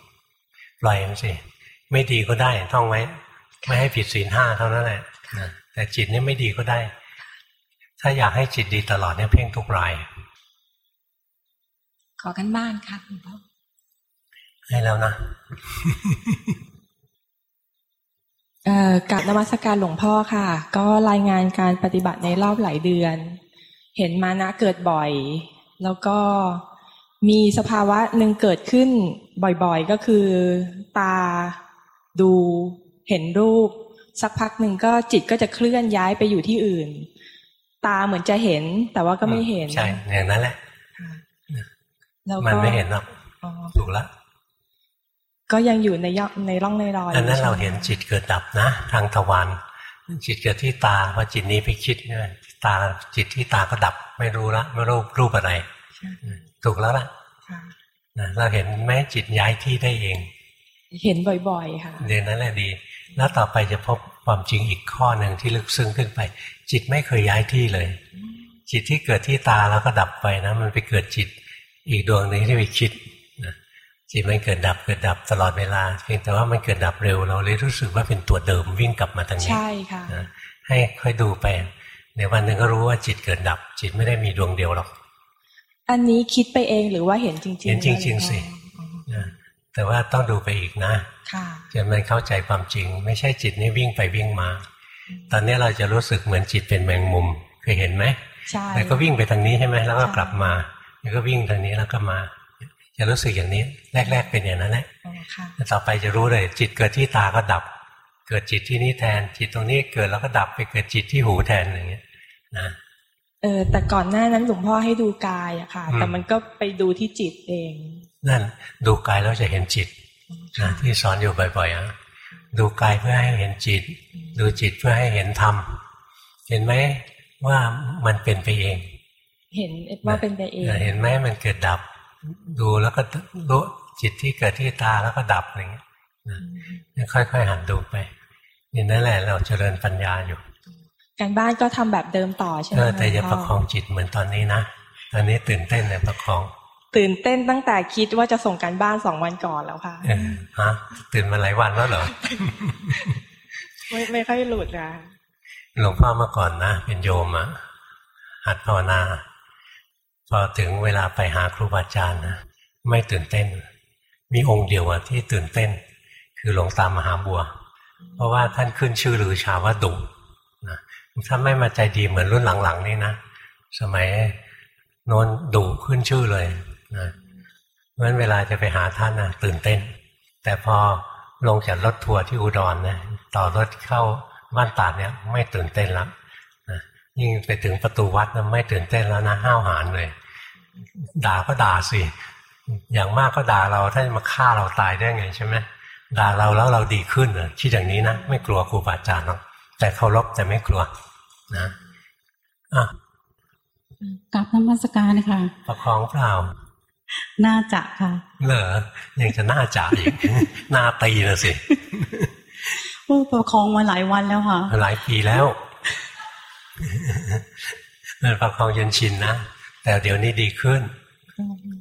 ปล่อยมันสิไม่ดีก็ได้ท่องไว้ ไม่ให้ผิดศีลห้าเท่านั้นแหละแต่จิตนี่ไม่ดีก็ได้ ถ้าอยากให้จิตดีตลอดเนี่ยเพ่งทุกราย ขอกันบ้านค่ะคุณพ่อให้แล้วนะเอ่อกับนมัสการหลวงพ่อค่ะ ก็รายงานการปฏิบัติในรอบหลายเดือน เห็นมานะเกิดบ่อย แล้วก็มีสภาวะหนึ่งเกิดขึ้นบ่อยๆ ก็คือ ตาดูเห็นรูป สักพักหนึ่งก็จิตก็จะเคลื่อนย้ายไปอยู่ที่อื่น ตาเหมือนจะเห็น แต่ว่าก็ไม่เห็นใช่อย่างนั้นแหละมันไม่เห็นหรอกถูกละก็ยังอยู่ในย่อในร่องในรอยอันนั้นเราเห็นจิตเกิดดับนะ ทางทวารจิตเกิดที่ตาพอจิตนี้ไปคิดเนี่ย ตาจิตที่ตาก็ดับ ไม่รู้ละไม่รู้รูปอะไรถูกแล้วล่ะเราเห็นแม้จิตย้ายที่ได้เอง เห็นบ่อยๆค่ะเรียนนั้นแหละดี แล้วต่อไปจะพบความจริงอีกข้อหนึ่งที่ลึกซึ้งขึ้นไป จิตไม่เคยย้ายที่เลย จิตที่เกิดที่ตาแล้วก็ดับไปนะ มันไปเกิดจิตอีกดวงหนึ่งที่ไปคิดนะจิตมันเกิดดับเกิดดับตลอดเวลาเพียงแต่ว่ามันเกิดดับเร็วเราเลยรู้สึกว่าเป็นตัวเดิมวิ่งกลับมาทางนี้ใช่ค่ะให้ค่อยดูไป ในวันหนึ่งก็รู้ว่าจิตเกิดดับ จิตไม่ได้มีดวงเดียวหรอก อันนี้คิดไปเองหรือว่าเห็นจริง ๆ เห็นจริง ๆ สิแต่ว่าต้องดูไปอีกนะจนมันเข้าใจความจริง ไม่ใช่จิตนี้วิ่งไปวิ่งมา ตอนนี้เราจะรู้สึกเหมือนจิตเป็นแมงมุมเคยเห็นไหมใช่แต่ก็วิ่งไปทางนี้ใช่ไหมแล้วก็กลับมาแล้วก็วิ่งทางนี้แล้วก็มาจะรู้สึกอย่างนี้ แรก ๆ เป็นอย่างนั้นแหละต่อไปจะรู้เลย จิตเกิดที่ตาก็ดับ เกิดจิตที่นี่แทน จิตตรงนี้เกิดแล้วก็ดับไปเกิดจิตที่หูแทนอย่างเงี้ย นะเออแต่ก่อนหน้านั้นหลวงพ่อให้ดูกายอะค่ะ แต่มันก็ไปดูที่จิตเอง นั่น ดูกายแล้วจะเห็นจิตนะที่สอนอยู่บ่อยๆอะดูกายเพื่อให้เห็นจิต ดูจิตเพื่อให้เห็นธรรมเห็นไหมว่ามันเป็นไปเอง เห็นว่าเป็นไปเองเห็นไหมมันเกิดดับ ดูแล้วก็รู้จิตที่เกิดที่ตาแล้วก็ดับอะไรเงี้ยค่อยๆหันดูไปนี่นั่นแหละเราเจริญปัญญาอยู่ การบ้านก็ทำแบบเดิมต่อใช่ไหมแต่อย่าประคองจิตเหมือนตอนนี้นะตอนนี้ตื่นเต้นเลยประคอง ตื่นเต้นตั้งแต่คิดว่าจะส่งการบ้านสองวันก่อนแล้วค่ะฮะตื่นมาหลายวันแล้วเหรอไม่ไม่ค่อยหลุดอะหลวงพ่อเมื่อก่อนนะเป็นโยมอะหัดภาวนาพอถึงเวลาไปหาครูบาอาจารย์นะไม่ตื่นเต้น มีองค์เดียวอะที่ตื่นเต้น คือหลวงตามหาบัว เพราะว่าท่านขึ้นชื่อหรือชาว่าดุนะ ถ้าไม่มาใจดีเหมือนรุ่นหลังๆ นี่นะ สมัยโน้นดุขึ้นชื่อเลยนะเพราะฉะนั้นเวลาจะไปหาท่านนะตื่นเต้น แต่พอลงจากรถทัวร์ที่อุดรนะต่อรถเข้าบ้านตาดเนี่ย ไม่ตื่นเต้นแล้วนะยิ่งไปถึงประตูวัดนะไม่ตื่นเต้นแล้วนะห้าวหาญเลย ด่าก็ด่าสิ อย่างมากก็ด่าเราถ้ามาฆ่าเราตายได้ไงใช่ไหมด่าเราแล้วเราดีขึ้นเหรอคิดอย่างนี้นะไม่กลัวครูบาอาจารย์หรอกแต่เคารพแต่ไม่กลัว นะอะกราบนมัสการค่ะประคองเปล่า น่าจะค่ะ เหรอยังจะหน้าจ่าอีกหน้าตีนะสิเพิ่งประคองมาหลายวันแล้วค่ะ หลายปีแล้วมันประคองจนชินนะ แต่เดี๋ยวนี้ดีขึ้น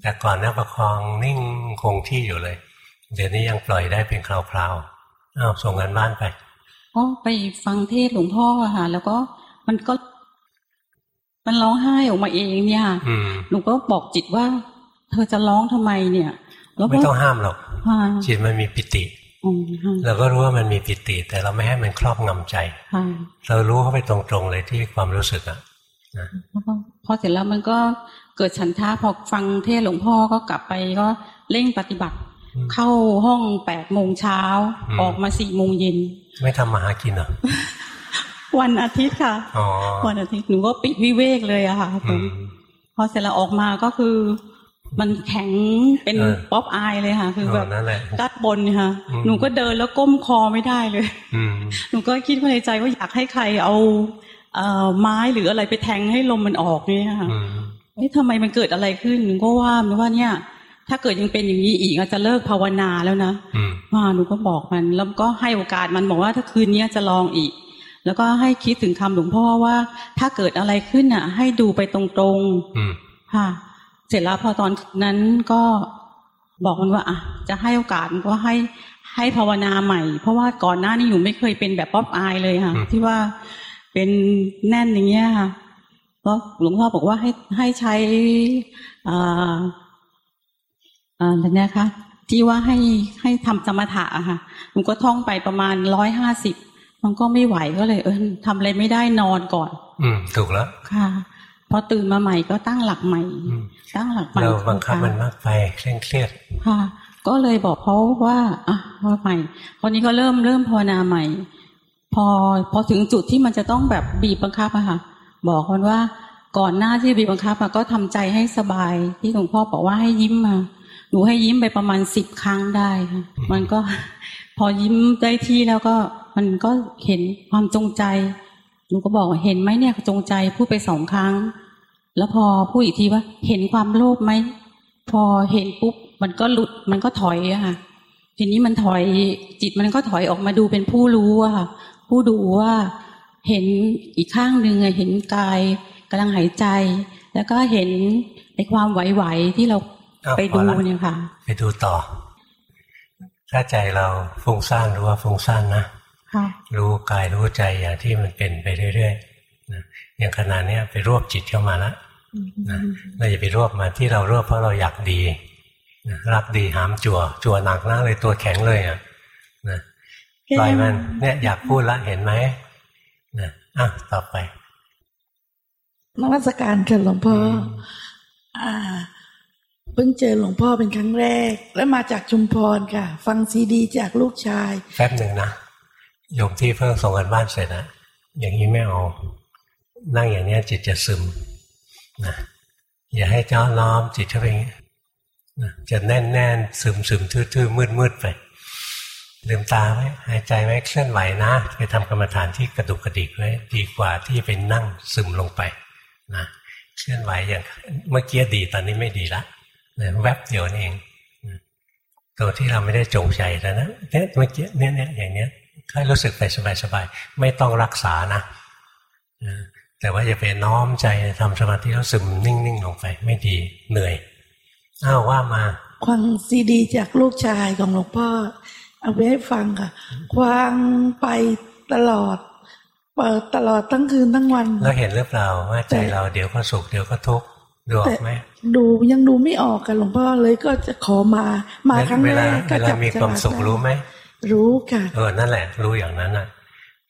แต่ก่อนนะประคองนิ่งคงที่อยู่เลย เดี๋ยวนี้ยังปล่อยได้เป็นคราวๆอ้าวส่งงานบ้านไปก็ไปฟังเทศน์หลวงพ่ออะค่ะ แล้วก็ มันก็ มันร้องไห้ออกมาเองเนี่ยค่ะอืมหนูก็บอกจิตว่า เธอจะร้องทำไมเนี่ย แล้วไม่ก็ต้องห้ามหรอกค่ะจิตมันมีปิติอ๋อค่ะเราก็รู้ว่ามันมีปิติ แต่เราไม่ให้มันครอบงำใจค่ะเรารู้เข้าไปตรงๆเลยที่ความรู้สึกอะแล้วก็พอเสร็จแล้วมันก็เกิดฉันทะพอฟังเทศน์หลวงพ่อก็กลับไปก็เร่งปฏิบัติอืมเข้าห้องแปดโมงเช้าอืมออกมาสี่โมงเย็น ไม่ทำมาหากินเหรอ วันอาทิตย์ค่ะอ๋อวันอาทิตย์หนูก็ปิดวิเวกเลยอะค่ะอืมพอเสร็จแล้วออกมาก็คือ มันแข็งเป็นเออป๊อปอายเลยค่ะ คือแบบเนั่นแหละด้านบนค่ะอืมหนูก็เดินแล้วก้มคอไม่ได้เลยอืมหนูก็คิดภายในใจว่าอยากให้ใครเอาเอ่อไม้หรืออะไรไปแทงให้ลมมันออกเนี่ยค่ะอืมเอ๊ะทำไมมันเกิดอะไรขึ้นหนูก็ว่าหนูว่าเนี่ย ถ้าเกิดยังเป็นอย่างนี้อีกอาจจะเลิกภาวนาแล้วนะอืมว่าหนูก็บอกมัน แล้วก็ให้โอกาสมันบอกว่าถ้าคืนนี้จะลองอีก แล้วก็ให้คิดถึงคำหลวงพ่อว่า ถ้าเกิดอะไรขึ้นอะ ให้ดูไปตรงอืมๆค่ะ เสร็จแล้วพอตอนนั้นก็บอกมันว่า อะ จะให้โอกาสมันก็ให้ให้ภาวนาใหม่ เพราะว่าก่อนหน้านี้หนูไม่เคยเป็นแบบป๊อปอายเลยค่ะอืมที่ว่าเป็นแน่นอย่างเงี้ยค่ะก็หลวงพ่อบอกว่าให้ให้ใช้อ่าอ่าอะไรนะคะที่ว่าให้ให้ทำสมถะอะค่ะหนูก็ท่องไปประมาณร้อยห้าสิบ มันก็ไม่ไหวก็เลย เออทำอะไรไม่ได้นอนก่อน อืม ถูกแล้ว ค่ะพอตื่นมาใหม่ก็ตั้งหลักใหม่อืมตั้งหลักใหม่เราบังคับมันมากไปเคร่งเครียด ค่ะ ก็เลยบอกเขาว่าอะว่าใหม่คราวนี้ก็เริ่มเริ่มภาวนาใหม่ พอพอถึงจุดที่มันจะต้องแบบบีบบังคับอะค่ะ บอกคนว่าก่อนหน้าที่บีบบังคับอะก็ทำใจให้สบายที่หลวงพ่อบอกว่าให้ยิ้มมา หนูให้ยิ้มไปประมาณสิบครั้งได้ค่ะมันก็พอยิ้มได้ที่แล้วก็ มันก็เห็นความจงใจหนูก็บอกว่าเห็นไหมเนี่ยจงใจพูดไปสองครั้ง แล้วพอพูดอีกทีว่า เห็นความโลภไหมพอเห็นปุ๊บมันก็หลุดมันก็ถอยอะค่ะทีนี้มันถอยจิตมันก็ถอยออกมาดูเป็นผู้รู้อะค่ะ ผู้ดูว่าเห็นอีกข้างหนึ่งอะเห็นกายกำลังหายใจ แล้วก็เห็นในความไหวๆที่เราอ้าวไปดูพอละเนี่ยค่ะ ไปดูต่อ ถ้าใจเราฟุ้งซ่านรู้ว่าฟุ้งซ่านนะค่ะ รู้กายรู้ใจอย่างที่มันเป็นไปเรื่อยๆนะอย่างขนาดนี้ยไปรวบจิตเข้ามาแล้วนะเราอย่าไปรวบมาที่เรารวบเพราะเราอยากดีนะรักดีหามจั่วจั่วหนักนะเลยตัวแข็งเลยอะนะปล่อยมันเนี่ยอยากพูดละเห็นไหมนะอะต่อไปนมัสการค่ะหลวงพ่อออ่าเพิ่งเจอหลวงพ่อเป็นครั้งแรก และมาจากชุมพรค่ะ ฟังซีดีจากลูกชาย แป๊บหนึ่งนะ โยมที่เพิ่งส่งกันบ้านเสร็จนะอย่างนี้ไม่เอานั่งอย่างนี้จิตจะซึมนะอย่าให้เจ้าน้อมจิตเข้าไปอย่างนี้นะจะแน่นแน่นซึมซึมทื่อๆมืดมืดๆไปลืมตาไว้หายใจไว้เคลื่อนไหวนะ ไปทำกรรมฐานที่กระดุกกระดิกไว้ดีกว่าที่ไปนั่งซึมลงไปนะเคลื่อนไหวอย่างเมื่อกี้ดีตอนนี้ไม่ดีละนะแวบเดียวนี่เองตัวที่เราไม่ได้จงใจแล้วนะเนี่ยเมื่อกี้เนี่ยเนี่ยอย่างเนี้ย แค่รู้สึกไปสบายๆไม่ต้องรักษานะนะแต่ว่าอย่าไปน้อมใจทำสมาธิแล้วซึมนิ่งๆลงไป ไม่ดีเหนื่อยอ้าวว่ามาควังซีดี จากลูกชายของหลวงพ่อเอาไปให้ฟังค่ะควังไปตลอด เปิดตลอดทั้งคืนทั้งวัน แล้วเห็นหรือเปล่าว่าใจเราเดี๋ยวก็สุขเดี๋ยวก็ทุกข์ดูออกไหมดูยังดูไม่ออกกันหลวงพ่อเลยก็จะขอมา มาครั้งเวแรลากก็เวลาจับมีความสุขฉลกด้รู้ไหม รู้ค่ะเออนั่นแหละ รู้อย่างนั้นน่ะ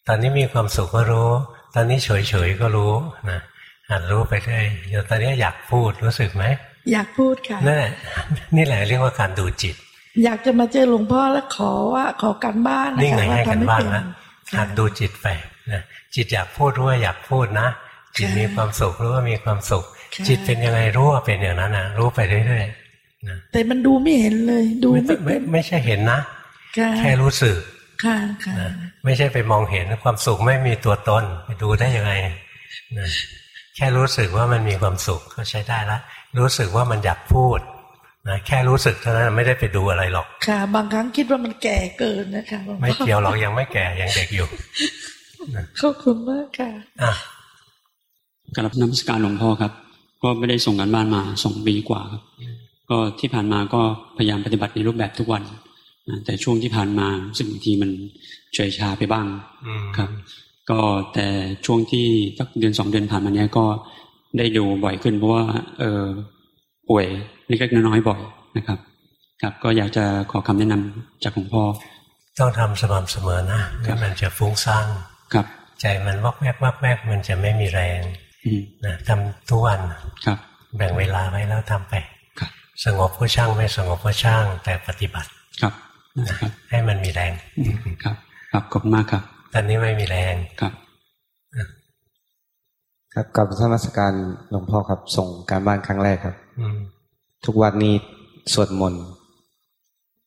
ตอนนี้มีความสุขก็รู้ ตอนนี้เฉยๆก็รู้นะหัดรู้ไปเรื่อยเดี๋ยวตอนนี้อยากพูดรู้สึกไหมอยากพูดค่ะนั่นแหละนี่แหละเรียกว่าการดูจิต อยากจะมาเจอหลวงพ่อแล้วขอว่าขอการบ้านนะนี่ไงคะว่าให้กันทำไม่บ้านเป็นนะค่ะหัดดูจิตไปนะจิตอยากพูดรู้ว่าอยากพูดนะจิตค่ะมีความสุขรู้ว่ามีความสุขค่ะจิตเป็นยังไงรู้ว่าเป็นอย่างนั้นนะรู้ไปเรื่อยนะแต่มันดูไม่เห็นเลย ดูไม่ไม่ไม่เป็นไม่ใช่เห็นนะค่ะ แค่รู้สึกค่ะค่ะนะไม่ใช่ไปมองเห็นความสุขไม่มีตัวตนไปดูได้ยังไงนะแค่รู้สึกว่ามันมีความสุขก็ใช้ได้ละรู้สึกว่ามันอยากพูดนะแค่รู้สึกเท่านั้นไม่ได้ไปดูอะไรหรอกค่ะ บางครั้งคิดว่ามันแก่เกินนะคะหลวงพ่อไม่เกี่ยวหรอกยังไม่แก่ยังเด็กอยู่ขอบคุณมากค่ะอะกราบนมัสการหลวงพ่อครับ ก็ไม่ได้ส่งกันบ้านมาสองปีกว่าครับ ก็ที่ผ่านมาก็พยายามปฏิบัติในรูปแบบทุกวันนะ แต่ช่วงที่ผ่านมารู้สึกบางทีมันเฉยชาไปบ้างอืมครับ ก็แต่ช่วงที่สักเดือนสองเดือนผ่านมาเนี้ยก็ได้ดูบ่อยขึ้น เพราะว่า เออป่วยเล็กๆน้อยๆบ่อยนะครับ ครับก็อยากจะขอคำแนะนำจากหลวงพ่อต้องทำสม่ำเสมอนะไม่งั้นมันจะฟุ้งซ่านครับ ใจมันวอกแวกวอกแวกมันจะไม่มีแรงอืมนะทำทุกวันครับ แบ่งเวลาไว้แล้วทำไปครับสงบก็ช่างไม่สงบก็ช่างแต่ปฏิบัติครับนะครับ ให้มันมีแรงครับครับขอบคุณมากครับ ตอนนี้ไม่มีแรงครับ ครับกับธรรมสการหลวงพ่อครับ ส่งการบ้านครั้งแรกครับอืมทุกวันนี้สวดมนต์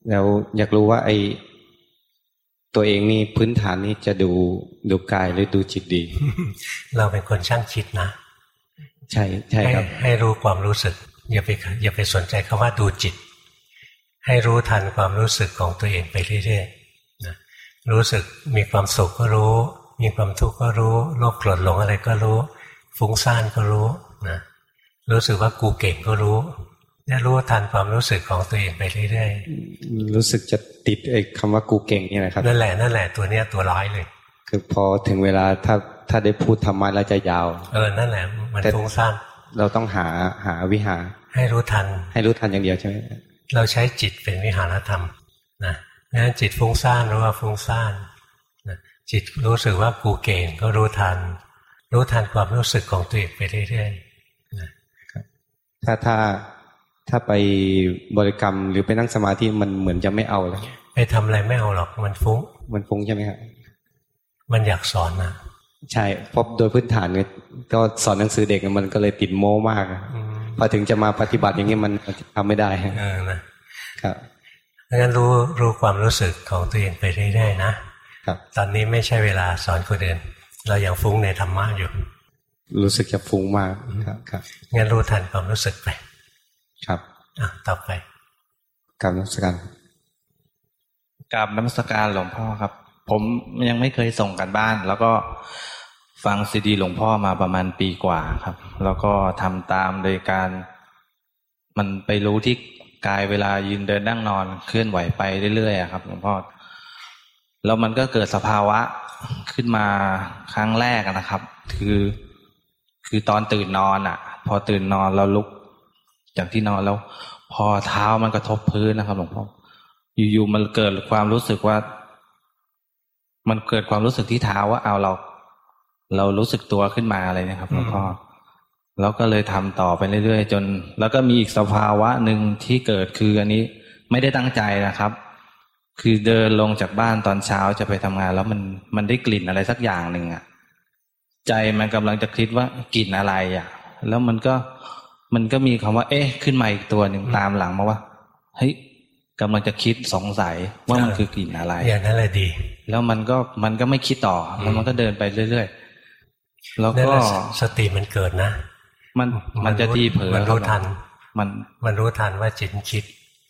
แล้วอยากรู้ว่า ไอตัวเองนี่พื้นฐานนี่จะดูดูกายหรือดูจิตดี เราเป็นคนช่างคิดนะใช่ใช่ครับ ให้รู้ความรู้สึก อย่าไปอย่าไปสนใจคำว่าดูจิต ให้รู้ทันความรู้สึกของตัวเองไปเรื่อยๆนะรู้สึกมีความสุขก็รู้ มีความทุกข์ก็รู้โลภโกรธหลงอะไรก็รู้ ฟุ้งซ่านก็รู้นะรู้สึกว่ากูเก่งก็รู้เนี่ยรู้ทันความรู้สึกของตัวเองไปเรื่อยรู้สึกจะติดไอ้คำว่ากูเก่งนี่แหละครับๆนั่นแหละนั่นแหละตัวเนี้ยตัวร้ายเลย คือพอถึงเวลาถ้าถ้าได้พูดธรรมะแล้วจะยาว เออนั่นแหละมันแต่ฟุ้งซ่านเราต้องหาหาวิหารให้รู้ทัน ให้รู้ทันอย่างเดียวใช่ไหม เราใช้จิตเป็นวิหารธรรมนะงั้นจิตฟุ้งซ่านรู้ว่าฟุ้งซ่านนะจิตรู้สึกว่ากูเก่งก็รู้ทัน รู้ทันความรู้สึกของตัวเองไปเรื่อยถ้าถ้าถ้าไปบริกรรมหรือไปนั่งสมาธิมันเหมือนจะไม่เอาแล้วๆไปทำอะไรไม่เอาหรอกมันฟุ้ง มันฟุ้งใช่ไหมครับมันอยากสอนนะใช่เพราะโดยพื้นฐานเนี่ยก็สอนหนังสือเด็กมันก็เลยติดโม้มากอะอืม พอถึงจะมาปฏิบัติอย่างนี้มันทำไม่ได้เออนะครับงั้นรู้รู้ความรู้สึกของตัวเองไปเรื่อยๆนะครับ ตอนนี้ไม่ใช่เวลาสอนคนอื่น เรายังฟุ้งในธรรมะอยู่ รู้สึกจะฟุ้งมากครับครับงั้นรู้ทันความรู้สึกไป ครับอะต่อไปกรรมนักสการกราบนมัสการหลวงพ่อครับ ผมยังไม่เคยส่งกันบ้าน แล้วก็ ฟังซีดีหลวงพ่อมาประมาณปีกว่าครับ แล้วก็ทำตามโดยการ มันไปรู้ที่กายเวลายืนเดินนั่งนอนเคลื่อนไหวไปเรื่อยๆครับหลวงพ่อแล้วมันก็เกิดสภาวะขึ้นมาครั้งแรกนะครับ คือคือตอนตื่นนอนอะ พอตื่นนอนเราลุกจากที่นอนแล้ว พอเท้ามันกระทบพื้นนะครับหลวงพ่ออยู่ๆมันเกิดความรู้สึกว่า มันเกิดความรู้สึกที่เท้าว่าเอาเรา เรารู้สึกตัวขึ้นมาอะไรเนะครับหลวงพ่อแล้วก็เลยทำต่อไปเรื่อยๆ จน แล้วก็มีอีกสภาวะหนึ่งที่เกิดคืออันนี้ไม่ได้ตั้งใจนะครับ คือเดินลงจากบ้านตอนเช้าจะไปทำงาน แล้วมันมันได้กลิ่นอะไรสักอย่างหนึ่งอะใจมันกำลังจะคิดว่ากลิ่นอะไรอะแล้วมันก็มันก็มีคำว่า เอ๊ะ ขึ้นมาอีกตัวหนึ่งตามหลังมาว่าเฮ้ยกำลังจะคิดสงสัยว่ามันคือกลิ่นอะไร อย่างนั้นแหละดี แล้วมันก็มันก็ไม่คิดต่อแล้วมันก็เดินไปเรื่อยๆ แล้วนั่นก็แหละสติมันเกิดนะ มันมันจะที่เผลอมันรู้ทัน มันมันรู้ทันว่าจิตมันคิด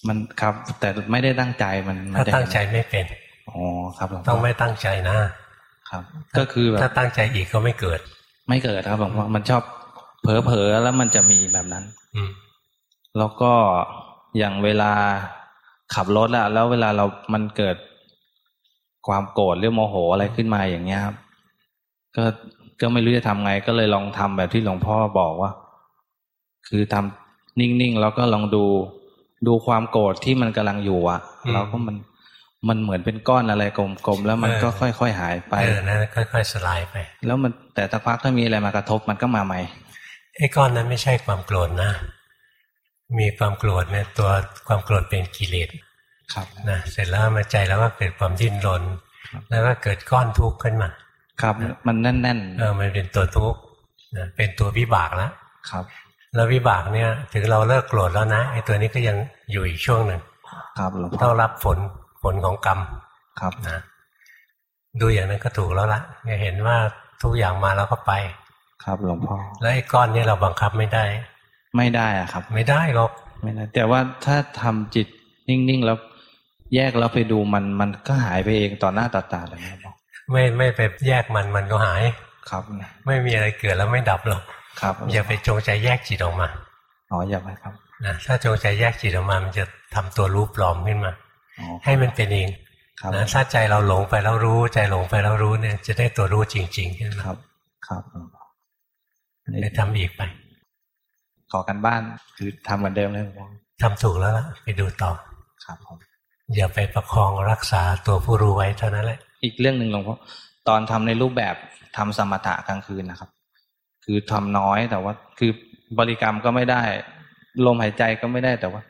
มันครับ แต่ไม่ได้ตั้งใจมันมันถ้าจะตั้งใจไม่เป็นอ๋อครับหลวงพ่ต้องไม่ตั้งใจนะครับ ก็คือแบบถ้าตั้งใจอีกก็ไม่เกิด ไม่เกิดครับหลวงพ่อมันชอบเผลอๆแล้วมันจะมีแบบนั้น อืมแล้วก็อย่างเวลาขับรถอะแล้วเวลาเรามันเกิดความโกรธหรือโมโหอะไรขึ้นมาอย่างเงี้ยครับ ก็ ก็ไม่รู้จะทำไง ก็เลยลองทำแบบที่หลวงพ่อบอกว่า คือทำนิ่งๆแล้วก็ลองดูดูความโกรธที่มันกำลังอยู่อะแล้วก็มันมันเหมือนเป็นก้อนอะไรกลมๆแล้วมันก็ค่อยๆหายไปเออนั่นค่อยๆสลายไป แล้วมันแต่สักพักถ้ามีอะไรมากระทบมันก็มาใหม่ไอ้ก้อนนั้นไม่ใช่ความโกรธนะ มีความโกรธเนี่ยตัวความโกรธเป็นกิเลสครับนะเสร็จแล้วมาใจแล้วก็เกิดความดิ้นรนแล้วก็เกิดก้อนทุกข์ขึ้นมา ครับ มันแน่นเออมันเป็นตัวทุกข์นะเป็นตัววิบากแล้วๆครับ แล้ววิบากเนี่ย ถึงเราเลิกโกรธแล้วนะไอ้ตัวนี้ก็ยังอยู่อีกช่วงหนึ่งครับหลวงพ่อต้องรับผลผลของกรรมครับนะดูอย่างนั้นก็ถูกแล้วละจะเห็นว่าทุกอย่างมาแล้วก็ไป ครับหลวงพ่อแล้วไอ้ก้อนนี้เราบังคับไม่ได้ ไม่ได้อะครับ ไม่ได้หรอกไม่ได้แต่ว่าถ้าทำจิตนิ่งๆแล้วแยกแล้วไปดูมันมันก็หายไปเองต่อหน้าต่อตาเลยครับ ไม่ไม่ไปแยกมันมันก็หาย ครับ ไม่มีอะไรเกิดแล้วไม่ดับหรอกครับ อย่าไปจงใจแยกจิตออกมาอ๋ออย่าไปครับนะถ้าจงใจแยกจิตออกมา มันจะทำตัวรู้ปลอมขึ้นมาอ๋อให้มันเป็นเองครับนะถ้าใจเราหลงไปแล้วรู้ ใจหลงไปแล้วรู้เนี่ย จะได้ตัวรู้จริงๆขึ้นมาครับ ครับหลวงพ่อไปทำอีกไป ขอกันบ้านคือทำเหมือนเดิมเลยหลวงพ่อทำถูกแล้วล่ะไปดูต่อ ครับผมอย่าไปประคองรักษาตัวผู้รู้ไว้เท่านั้นแหละ อีกเรื่องหนึ่งหลวงพ่อตอนทำในรูปแบบทำสมถะกลางคืนนะครับ คือทำน้อยแต่ว่าคือบริกรรมก็ไม่ได้ ลมหายใจก็ไม่ได้แต่ว่า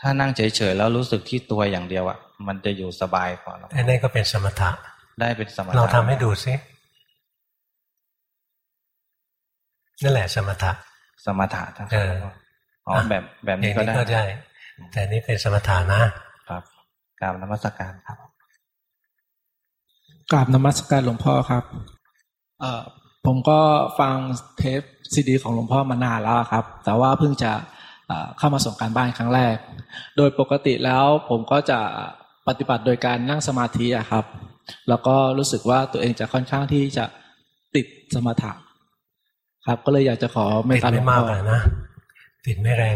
ถ้านั่งเฉยๆแล้วรู้สึกที่ตัวอย่างเดียวอะมันจะอยู่สบายกว่าหลวงพ่อัอนนี้ก็เป็นสมถะได้เป็นสมถะเราทำให้ดูซินั่นแหละสมถะสมถะทั้งเอออ๋อแบบแบบอนี้ย่างก็นี้ได้ก็ได้ แต่นี่เป็นสมถะนะครับกราบนมัสการครับ กราบนมัสการหลวงพ่อครับเอ่อผมก็ฟังเทปซีดี ของหลวงพ่อมานานแล้วครับ แต่ว่าเพิ่งจะเเข้ามาส่งการบ้านครั้งแรก โดยปกติแล้วผมก็จะปฏิบัติโดยการนั่งสมาธิครับ แล้วก็รู้สึกว่าตัวเองจะค่อนข้างที่จะติดสมถะครับ ก็เลยอยากจะขอเมติดไม่มากะนะ ติดไม่แรง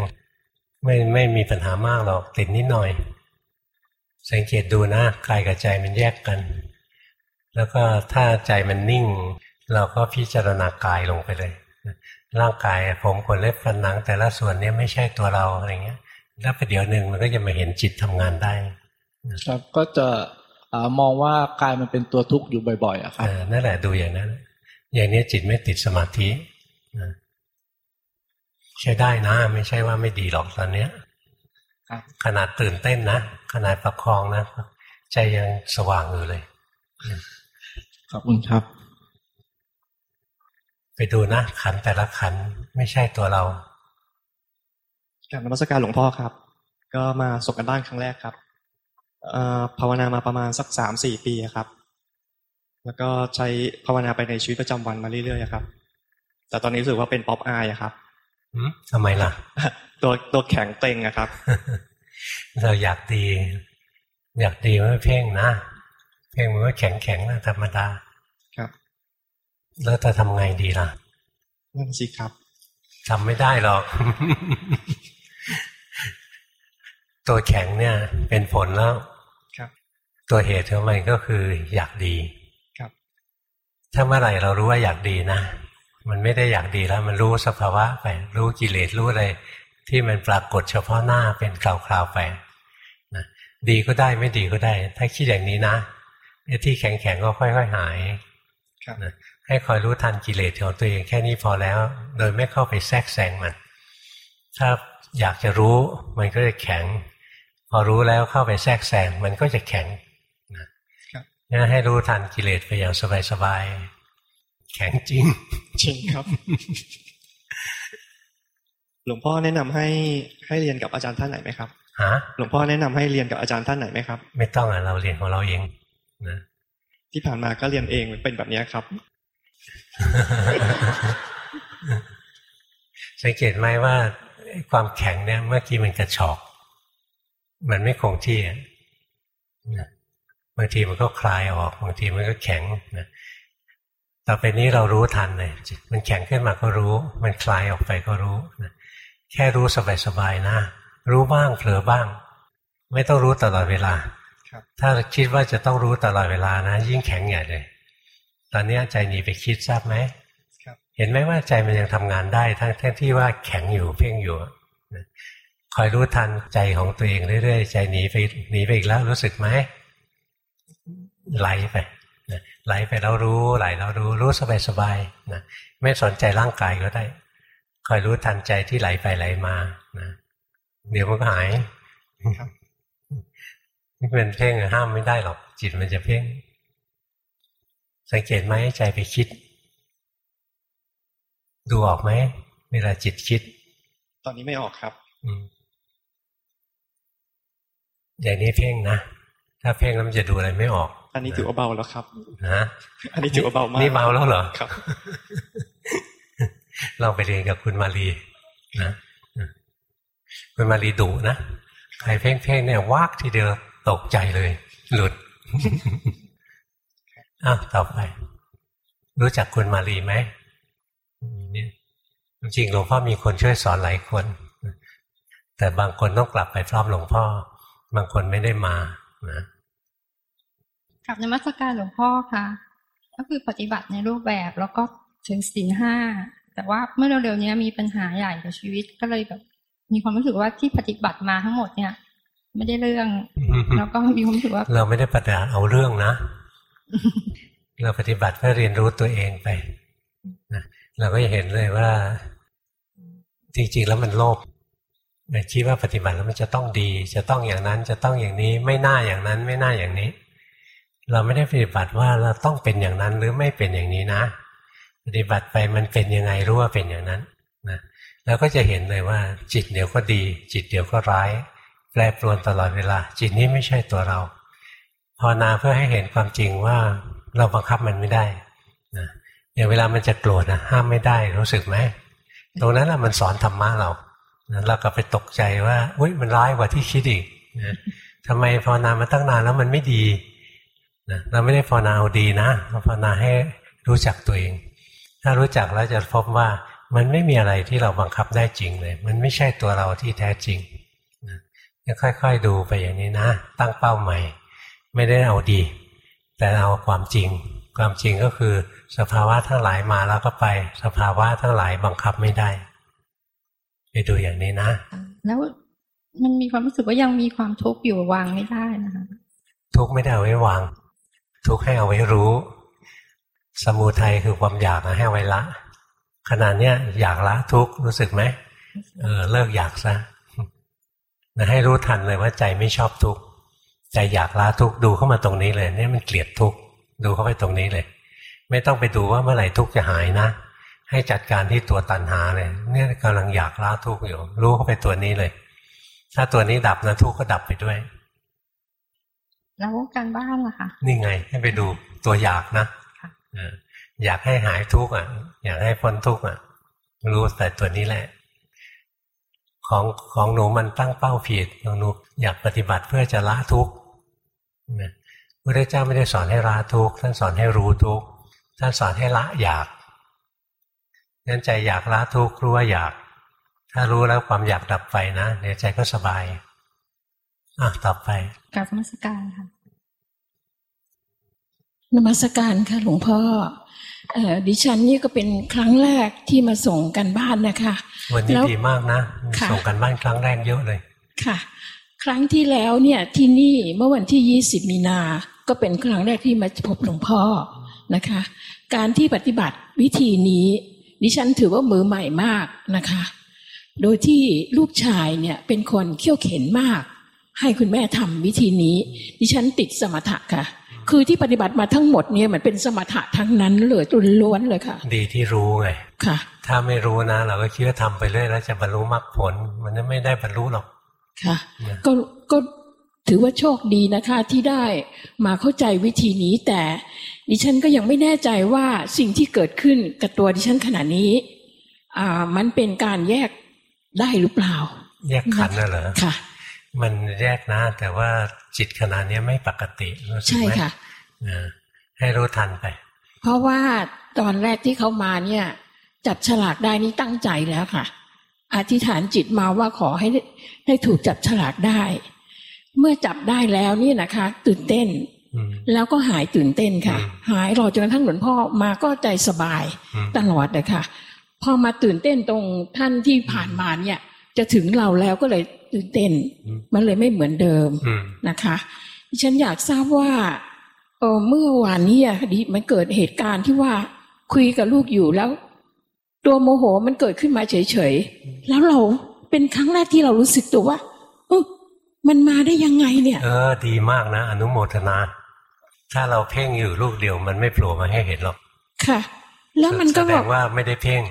ไม่ไม่มีปัญหามากหรอกติดนิดหน่อย สังเกตดูนะกายกับใจมันแยกกัน แล้วก็ถ้าใจมันนิ่ง เราก็พิจารณากายลงไปเลย ร่างกายผมขนเล็บฟันหนัง แต่ละส่วนเนี้ไม่ใช่ตัวเราอะไรเงี้ยแล้วประเดี๋ยวหนึ่งมันก็จะมาเห็นจิตทำงานได้ครับก็จะเอ่อมองว่ากายมันเป็นตัวทุกข์อยู่บ่อยๆอะครับเออนั่นแหละดูอย่างนั้น อย่างนี้จิตไม่ติดสมาธินะใช้ได้นะ ไม่ใช่ว่าไม่ดีหรอกตอนเนี้ยครับขนาดตื่นเต้นนะขนาดประคองนะใจยังสว่างอยู่เลย ขอบคุณครับ ไปดูนะขันแต่ละขันไม่ใช่ตัวเรากรารนมัสการหลวงพ่อครับ ก็มาส่งกันบ้านครั้งแรกครับเอ่อภาวนามาประมาณสักสามสี่ปีอะครับ แล้วก็ใช้ภาวนาไปในชีวิตประจำวันมาเรื่อยๆอะครับ แต่ตอนนี้รู้สึกว่าเป็นป๊อปอายอะครับหืมทำไมล่ะ ตัวตัวแข็งเต็งอะครับ เราอยากดี อยากดีไม่เพ่งนะ เพ่งมันก็แข็งแข็งๆนะธรรมดา ครับ แล้วจะทำไงดีล่ะนั่นสิครับทำไม่ได้หรอก ตัวแข็งเนี่ย เป็นผลแล้วครับ ตัวเหตุของมันก็คืออยากดีครับ ถ้าเมื่อไหร่เรารู้ว่าอยากดีนะมันไม่ได้อยากดีแล้ว มันรู้สภาวะไป รู้กิเลสรู้อะไรที่มันปรากฏเฉพาะหน้าเป็นคราวๆไปนะดีก็ได้ไม่ดีก็ได้ ถ้าคิดอย่างนี้นะ ไอ้ที่แข็งๆก็ค่อยๆหายครับนะให้คอยรู้ทันกิเลสของตัวเองแค่นี้พอแล้ว โดยไม่เข้าไปแทรกแซงมัน ถ้าอยากจะรู้มันก็จะแข็ง พอรู้แล้วเข้าไปแทรกแซงมันก็จะแข็งนะครับงั้นให้รู้ทันกิเลสไปอย่างสบายๆแข็งจริง จริงครับ หลวงพ่อแนะนำให้ให้เรียนกับอาจารย์ท่านไหนไหมครับฮะหลวงพ่อแนะนำให้เรียนกับอาจารย์ท่านไหนไหมครับ ไม่ต้องอะเราเรียนของเราเอง นะที่ผ่านมาก็เรียนเองเป็นแบบนี้ครับ สังเกตไหมว่าไอ้ความแข็งเนี่ยเมื่อกี้มันกระชอก มันไม่คงที่อะนะบางทีมันก็คลายออกบางทีมันก็แข็งนะต่อไปนี้เรารู้ทันเลยมันแข็งขึ้นมาก็รู้ มันคลายออกไปก็รู้นะแค่รู้สบายๆนะ รู้บ้างเผลอบ้าง ไม่ต้องรู้ตลอดเวลาครับ ถ้าคิดว่าจะต้องรู้ตลอดเวลานะ ยิ่งแข็งใหญ่เลย ตอนนี้ใจหนีไปคิดทราบไหมครับเห็นไหมว่าใจมันยังทำงานได้ ทั้งทั้งที่ว่าแข็งอยู่เพ่งอยู่นะคอยรู้ทันใจของตัวเองเรื่อยๆใจหนีไปหนีไปอีกแล้วรู้สึกไหมไหลไปนะไหลไปแล้วรู้ไหลแล้วรู้รู้สบายๆนะไม่สนใจร่างกายก็ได้คอยรู้ทันใจที่ไหลไปไหลมานะเดี๋ยวมันก็หายครับ นี่เป็นเพ่งอะห้ามไม่ได้หรอก จิตมันจะเพ่ง สังเกตไหมใจไปคิด ดูออกไหมเวลาจิตคิด ตอนนี้ไม่ออกครับอืมอย่างนี้เพ่งนะถ้าเพ่งแล้วมันจะดูอะไรไม่ออก อันนี้ถือว่าเบาแล้วครับนะอันนี้ถือว่าเบามากนี่เบาแล้วเหรอครับเราไปเรียนกับคุณมารีนะคุณมารีดุนะใครเพ่งเพ่งเนี่ยวากทีเดียว ตกใจเลย หลุดอ้าวต่อไป รู้จักคุณมารีไหมเนี่ยจริงหลวงพ่อมีคนช่วยสอนหลายคน แต่บางคนต้องกลับไปพร้อมหลวงพ่อ บางคนไม่ได้มานะกับในมัสการหลวงพ่อค่ะ ก็คือปฏิบัติในรูปแบบแล้วก็ถึงศีลห้าแต่ว่าเมื่อเร็วๆนี้มีปัญหาใหญ่กับชีวิตก็เลยแบบมีความรู้สึกว่าที่ปฏิบัติมาทั้งหมดเนี่ย ไม่ได้เรื่องแล้วก็มีความรู้สึกว่า เราไม่ได้ปฏิบัติเอาเรื่องนะ เราปฏิบัติเพื่อเรียนรู้ตัวเองไปนะเราก็จะเห็นเลยว่า จริงๆแล้วมันโลภแบบคิดว่าปฏิบัติแล้วมันจะต้องดี จะต้องอย่างนั้น จะต้องอย่างนี้ ไม่น่าอย่างนั้น ไม่น่าอย่างนี้ เราไม่ได้ปฏิบัติว่าเราต้องเป็นอย่างนั้นหรือไม่เป็นอย่างนี้นะ ปฏิบัติไปมันเป็นยังไงรู้ว่าเป็นอย่างนั้นนะแล้วก็จะเห็นเลยว่า จิตเดี๋ยวก็ดี จิตเดี๋ยวก็ร้าย แปรปรวนตลอดเวลา จิตนี้ไม่ใช่ตัวเราภาวนาเพื่อให้เห็นความจริงว่าเราบังคับมันไม่ได้นะอย่างเวลามันจะโกรธนะห้ามไม่ได้รู้สึกไหมตรงนั้นแหละมันสอนธรรมะเรานะเราก็ไปตกใจว่าอุ้ยมันร้ายกว่าที่คิดอีกนะทำไมภาวนามาตั้งนานแล้วมันไม่ดีนะเราไม่ได้ภาวนาเอาดีนะเราภาวนาให้รู้จักตัวเอง ถ้ารู้จักแล้วจะพบว่ามันไม่มีอะไรที่เราบังคับได้จริงเลย มันไม่ใช่ตัวเราที่แท้จริง ค่อยๆดูไปอย่างนี้นะ ตั้งเป้าใหม่ ไม่ได้เอาดี แต่เอาความจริง ความจริงก็คือ สภาวะทั้งหลายมาแล้วก็ไป สภาวะทั้งหลายบังคับไม่ได้ ไปดูอย่างนี้นะ แล้วมันมีความรู้สึกว่ายังมีความทุกข์อยู่วางไม่ได้นะคะทุกข์ไม่ได้เอาไว้วาง ทุกข์ให้เอาไว้รู้ สมูทัยคือความอยากนะให้เอาไว้ละขนาดเนี้ยอยากละทุกข์รู้สึกไหมเออเลิกอยากซะ นะให้รู้ทันเลยว่าใจไม่ชอบทุกข์ใจอยากละทุกข์ดูเข้ามาตรงนี้เลยเนี่ยมันเกลียดทุกข์ดูเข้าไปตรงนี้เลย ไม่ต้องไปดูว่าเมื่อไหร่ทุกข์จะหายนะ ให้จัดการที่ตัวตัณหาเลยเนี่ยกำลังอยากละทุกข์อยู่ รู้เข้าไปตัวนี้เลย ถ้าตัวนี้ดับนะทุกข์ก็ดับไปด้วย แล้วการบ้านล่ะคะนี่ไง ให้ไปดูตัวอยากนะเอออยากให้หายทุกข์อะ อยากให้พ้นทุกข์อะ รู้แต่ตัวนี้แหละ ของของหนูมันตั้งเป้าผิดของหนูอยากปฏิบัติเพื่อจะละทุกข์นะพระเจ้าไม่ได้สอนให้ละทุกข์ท่านสอนให้รู้ทุกข์ท่านสอนให้ละอยากงั้นใจอยากละทุกข์รู้ว่าอยาก ถ้ารู้แล้วความอยากดับไปนะเดี๋ยวใจก็สบายอะต่อไปกราบนมัสการค่ะนมัสการค่ะหลวงพ่อเอ่อ ดิฉันนี่ก็เป็นครั้งแรกที่มาส่งกันบ้านนะคะ วันนี้แล้วดีมากนะค่ะส่งกันบ้านครั้งแรกเยอะเลยค่ะ ครั้งที่แล้วเนี่ยที่นี่เมื่อวันที่ยี่สิบมีนา ก็เป็นครั้งแรกที่มาพบหลวงพ่อนะคะ การที่ปฏิบัติวิธีนี้ ดิฉันถือว่ามือใหม่มากนะคะ โดยที่ลูกชายเนี่ยเป็นคนเขี่ยวเข็นมาก ให้คุณแม่ทำวิธีนี้ ดิฉันติดสมถะค่ะ คือที่ปฏิบัติมาทั้งหมดเนี่ยมันเป็นสมถะทั้งนั้นเลยตุนล้วนเลยค่ะ ดีที่รู้ไงค่ะ ถ้าไม่รู้นะ เราก็คิดว่าทำไปเรื่อยแล้วจะบรรลุมรรคผล มันจะไม่ได้บรรลุหรอกค่ะ ก็ก็ถือว่าโชคดีนะคะ ที่ได้มาเข้าใจวิธีนี้ แต่ดิฉันก็ยังไม่แน่ใจว่าสิ่งที่เกิดขึ้นกับตัวดิฉันขณะนี้อ่ามันเป็นการแยกได้หรือเปล่า แยกขันธ์น่ะเหรอค่ะ มันแยกนะ แต่ว่าจิตขนาดนี้ไม่ปกติรู้สึกใช่ไหมค่ะอ่าให้รู้ทันไป เพราะว่าตอนแรกที่เขามาเนี่ย จับฉลากได้นี่ตั้งใจแล้วค่ะ อธิษฐานจิตมาว่าขอให้ได้ได้ถูกจับฉลากได้ เมื่อจับได้แล้วนี่นะคะ ตื่นเต้นอืมแล้วก็หายตื่นเต้นค่ะ หายรอจนกระทั่งหลวงพ่อมาก็ใจสบายอืมตลอดเลยค่ะพอมาตื่นเต้นตรงท่านที่ผ่านมาเนี่ย จะถึงเราแล้วก็เลย ตื่นเต้น มันเลยไม่เหมือนเดิมอืมนะคะดิฉันอยากทราบว่าเออเมื่อวานนี้อะดิมันเกิดเหตุการณ์ที่ว่าคุยกับลูกอยู่แล้ว ตัวโมโหมันเกิดขึ้นมาเฉยๆแล้วเราเป็นครั้งแรกที่เรารู้สึกตัวว่าเออมันมาได้ยังไงเนี่ย เออ ดีมากนะ อนุโมทนา ถ้าเราเพ่งอยู่ลูกเดียว มันไม่โผล่มาให้เห็นหรอกค่ะ แล้วมันก็แสดแบบงว่าไม่ได้เพ่ง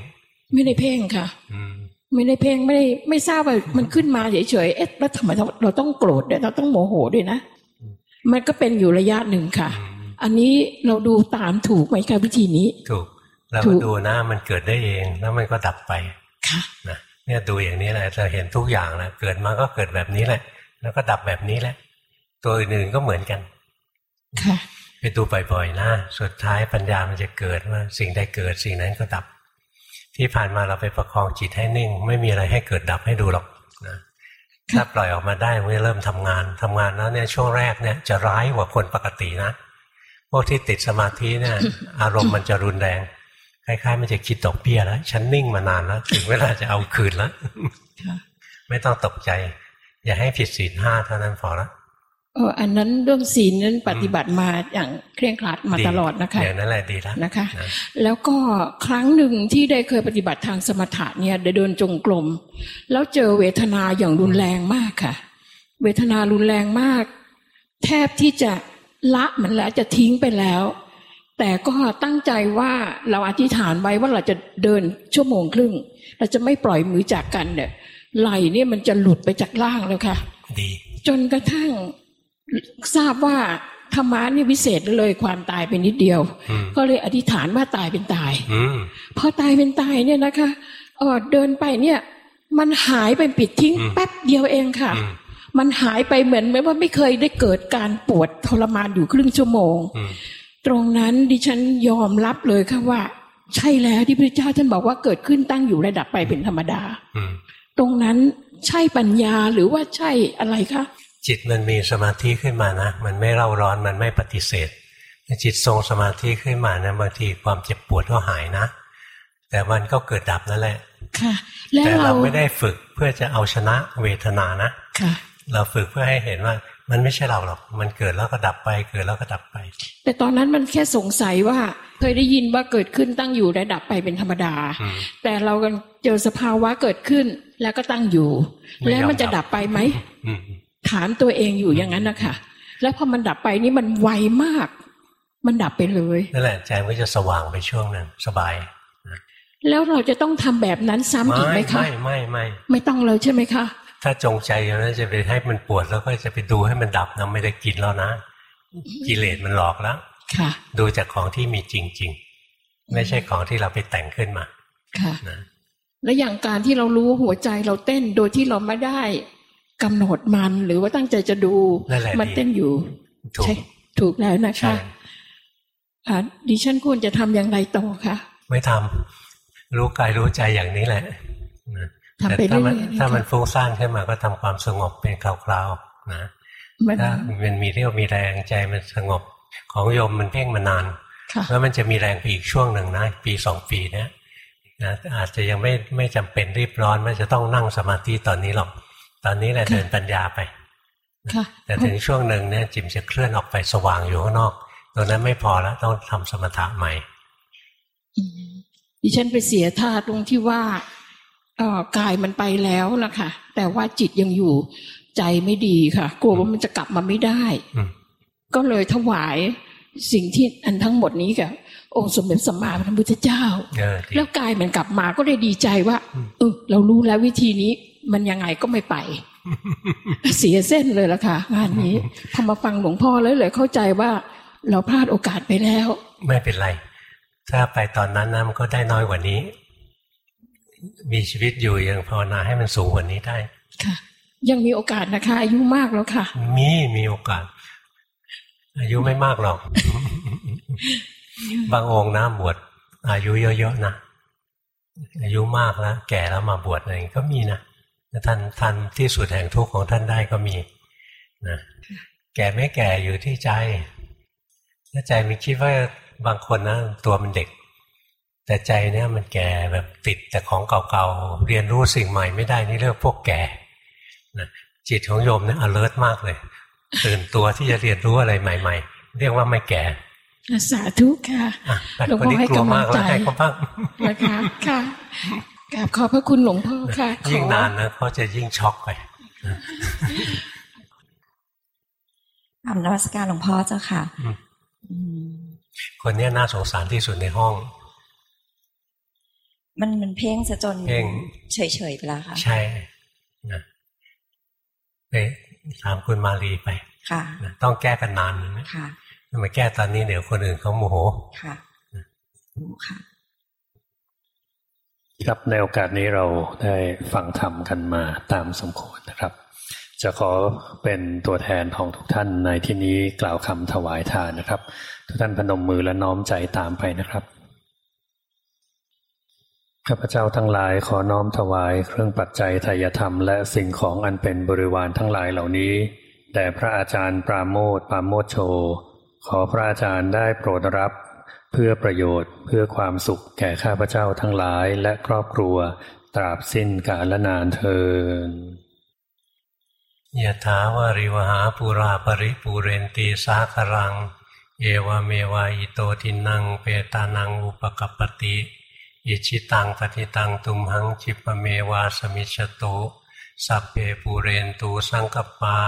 ไม่ได้เพ่งค่ะ อืม ไม่ได้เพ่งไม่ได้ไม่ทราบว่ามันขึ้นมาเฉยๆเอ๊ะแล้วทำไมเราต้องโกรธด้วยเราต้องโมโหด้วยนะ มันก็เป็นอยู่ระยะหนึ่งค่ะ อันนี้เราดูตามถูกไหมคะวิธีนี้ ถูกเราก็ดูนะมันเกิดได้เองแล้วมันก็ดับไปค่ะนะเนี่ยดูอย่างนี้แหละจะเห็นทุกอย่างนะเกิดมาก็เกิดแบบนี้แหละ แล้วก็ดับแบบนี้แหละ ตัวอื่นๆก็เหมือนกัน ค่ะ ไปดูบ่อยๆนะสุดท้ายปัญญามันจะเกิดว่าสิ่งใดเกิดสิ่งนั้นก็ดับ ที่ผ่านมาเราไปประคองจิตให้นิ่ง ไม่มีอะไรให้เกิดดับให้ดูหรอกนะถ้าปล่อยออกมาได้มันจะเริ่มทำงานทำงานแล้วเนี่ยช่วงแรกเนี่ยจะร้ายกว่าคนปกตินะพวกที่ติดสมาธิเนี่ยอารมณ์มันจะรุนแรงคล้ายๆมันจะคิดดอกเบี้ยแล้วฉันนิ่งมานานแล้วถึงเวลาจะเอาคืนแล้วไม่ต้องตกใจ อย่าให้ผิดศีลห้าเท่านั้นพอละเอออันนั้นเรื่องศีลนั้นปฏิบัติมาอย่างเคร่งครัดมาตลอดนะคะอย่างนั้นแหละดีแล้วนะคะ แล้วก็ครั้งหนึ่งที่ได้เคยปฏิบัติทางสมถะเนี่ยได้เดินจงกรมแล้วเจอเวทนาอย่างรุนแรงมากค่ะ เวทนารุนแรงมาก แทบที่จะละมันแล้วจะทิ้งไปแล้ว แต่ก็ตั้งใจว่าเราอธิษฐานไว้ว่าเราจะเดินชั่วโมงครึ่ง เราจะไม่ปล่อยมือจากกันเนี่ยไหลเนี่ยมันจะหลุดไปจากล่างแล้วค่ะ ดี จนกระทั่ง ทราบว่าธรรมะนี่วิเศษเลยความตายเป็นนิดเดียว ก็เลยอธิษฐานว่าตายเป็นตายอืมพอตายเป็นตายเนี่ยนะคะเออเดินไปเนี่ย มันหายไปปิดทิ้งแป๊บเดียวเองค่ะ มันหายไปเหมือนไม่ว่าไม่เคยได้เกิดการปวดทรมานอยู่ครึ่งชั่วโมง ตรงนั้นดิฉันยอมรับเลยค่ะว่า ใช่แล้วที่พระเจ้าท่านบอกว่าเกิดขึ้นตั้งอยู่ระดับไปเป็นธรรมดาอืมตรงนั้นใช่ปัญญาหรือว่าใช่อะไรคะ จิตมันมีสมาธิขึ้นมานะ มันไม่เร่าร้อนมันไม่ปฏิเสธ จิตทรงสมาธิขึ้นมานะบางทีความเจ็บปวดก็หายนะ แต่มันก็เกิดดับนั่นแหละ ค่ะแล้วแต่เราเราไม่ได้ฝึกเพื่อจะเอาชนะเวทนานะค่ะ เราฝึกเพื่อให้เห็นว่ามันไม่ใช่เราหรอก มันเกิดแล้วก็ดับไป เกิดแล้วก็ดับไป แต่ตอนนั้นมันแค่สงสัยว่า เคยได้ยินว่าเกิดขึ้นตั้งอยู่ระดับไปเป็นธรรมดา แต่เรากันเจอสภาวะเกิดขึ้นแล้วก็ตั้งอยู่ไม่ยอมแล้วมันจะดับไปไหมอืม ถามตัวเองอยู่อย่างนั้นนะคะแล้วพอมันดับไปนี่มันไวมาก มันดับไปเลยนั่นแหละใจมันก็จะสว่างไปช่วงหนึ่งสบายแล้วเราจะต้องทำแบบนั้นซ้ำอีกไหมคะไม่ไม่ไม่ไม่ต้องเลยใช่ไหมคะ ถ้าจงใจอย่างนั้นจะไปให้มันปวดแล้วก็จะไปดูให้มันดับนะไม่ได้กินแล้วนะกิเลสมันหลอกแล้วค่ะ ดูจากของที่มีจริง ๆ ไม่ใช่ของที่เราไปแต่งขึ้นมา ค่ะนะและอย่างการที่เรารู้ว่าหัวใจเราเต้นโดยที่เราไม่ได้ กำหนดมันหรือว่าตั้งใจจะดูนั่นแหละมันดีเต้นอยู่ถูกใช่ถูกแล้วนะใช่คะอ่าดิฉันควรจะทำอย่างไรต่อคะไม่ทำรู้กายรู้ใจอย่างนี้แหละนะทำแต่ไปถ้ามันเรื่อยๆนะคะถ้ามันฟุ้งซ่านขึ้นมาก็ทำความสงบเป็นคราวๆนะมันถ้ามันมีเรี่ยวมีแรงใจมันสงบ ของโยมมันเพ่งมานานค่ะแล้วมันจะมีแรงไปอีกช่วงหนึ่งนะปีสองปีเนี้ยนะอาจจะยังไม่ไม่จำเป็นรีบร้อนว่าจะต้องนั่งสมาธิตอนนี้หรอก ตอนนี้แหละเดินปัญญาไปค่ะแต่ถึงช่วงหนึ่งเนี่ยจิมจะเคลื่อนออกไปสว่างอยู่ข้างนอกตรงนั้นไม่พอแล้วต้องทำสมถะใหม่ดิฉันไปเสียท่าตรงที่ว่าเอ่อกายมันไปแล้วนะคะแต่ว่าจิตยังอยู่ใจไม่ดีค่ะ กลัวว่ามันจะกลับมาไม่ได้อืมก็เลยถวายสิ่งที่อันทั้งหมดนี้กับองค์สมเด็จสัมมาสัมพุทธเจ้าเออดีแล้วกายมันกลับมาก็เลยดีใจว่าเออเรารู้แล้ววิธีนี้ มันยังไงก็ไม่ไป เสียเส้นเลยละค่ะงานนี้พอมาฟังหลวงพ่อแล้วเลยเข้าใจว่าเราพลาดโอกาสไปแล้ว ไม่เป็นไร ถ้าไปตอนนั้นนะมันก็ได้น้อยกว่านี้ มีชีวิตอยู่ยังภาวนาให้มันสูงกว่านี้ได้ ค่ะ ยังมีโอกาสนะคะ อายุมากแล้วค่ะ มีมีโอกาส อายุไม่มากหรอก บางองค์นะบวชอายุเยอะๆนะอายุมากแล้วแก่แล้วมาบวชอะไรอย่างนี้ก็มีนะแต่ ท่านทันที่สุดแห่งทุกข์ของท่านได้ก็มีนะแก่ไม่แก่อยู่ที่ใจถ้าใจมันคิดว่าบางคนนะตัวมันเด็ก แต่ใจเนี่ยมันแก่แบบติดแต่ของเก่าๆเรียนรู้สิ่งใหม่ไม่ได้นี่เรียกพวกแก่นะจิตของโยมเนี่ย alert มากเลยตื่นตัวที่จะเรียนรู้อะไรใหม่ ๆ เรียกว่าไม่แก่สาธุค่ะอะแต่หลวงคนพ่อนี้ให้กลัวกำลัมางกใจแล้วให้เขาบ้างนะคะค่ะ กราบขอบพระคุณหลวงพ่อค่ะขอยิ่งนานนะเขาจะยิ่งช็อกไปทำนวัสการหลวงพ่อเจ้าค่ะอืมอืมคนเนี้ยน่าสงสารที่สุดในห้อง มันมันเพ่งซะจนเพ่งเฉยๆไปแล้วค่ะ ใช่นะไปถามคุณมาลีไปค่ะนะต้องแก้กันนานนะค่ะมาแก้ตอนนี้เดี๋ยวคนอื่นเขาโมโหค่ะรู้ค่ะ ครับในโอกาสนี้เราได้ฟังธรรมกันมาตามสมควรนะครับ จะขอเป็นตัวแทนของทุกท่านในที่นี้กล่าวคำถวายทานนะครับ ทุกท่านพนมมือและน้อมใจตามไปนะครับข้าพเจ้าทั้งหลายขอน้อมถวายเครื่องปัจจัยทายธรรม และสิ่งของอันเป็นบริวารทั้งหลายเหล่านี้แด่พระอาจารย์ปราโมทปราโมทโช ขอพระอาจารย์ได้โปรดรับ เพื่อประโยชน์เพื่อความสุขแก่ข้าพเจ้าทั้งหลายและครอบครัว ตราบสิ้นกาลนานเทินยะถาวาริวหาปุราปริปูเรนตีสาครัง เอวเมวะอิโตทินังเปตานังอุปกปติ อิชิตังปฏิตังตุมหังจิปเมวาสมิชตุสัพเพปูเรนตูสังกปา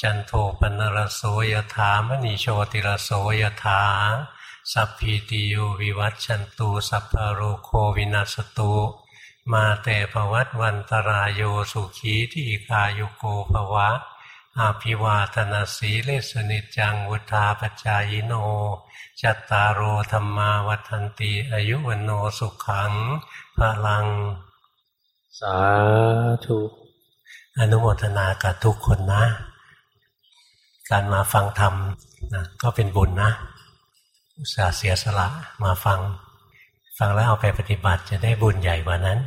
จันโทปนรโสยถามณีโชติรโสยถา สัพพีติโยวิวัตชันตุสัพพะโรโควินัสตุมาเตภวัตวันตรายโยสุขีที่กายุโกภวะอาภิวาธนาสีเลสนิจจังวุธาปจายโน จัตตารโอธรรมาวัฒนติอายุวันโนสุขังพลัง สาธุอนุโมทนากับทุกคนนะ การมาฟังธรรมนะก็เป็นบุญนะ อุตส่าห์เสียสละมาฟัง ฟังแล้วเอาไปปฏิบัติจะได้บุญใหญ่กว่านั้น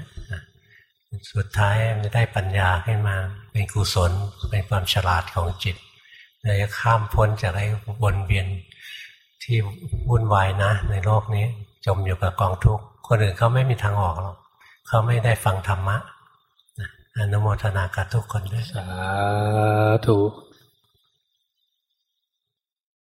สุดท้ายจะได้ปัญญาขึ้นมา เป็นกุศลเป็นความฉลาดของจิตเราจะข้ามพ้นจากไอ้วนเวียนที่วุ่นวายนะ ในโลกนี้จมอยู่กับกองทุกข์คนอื่นเขาไม่มีทางออกหรอกเขาไม่ได้ฟังธรรมะนะอนุโมทนากับทุกคนด้วยสาธุ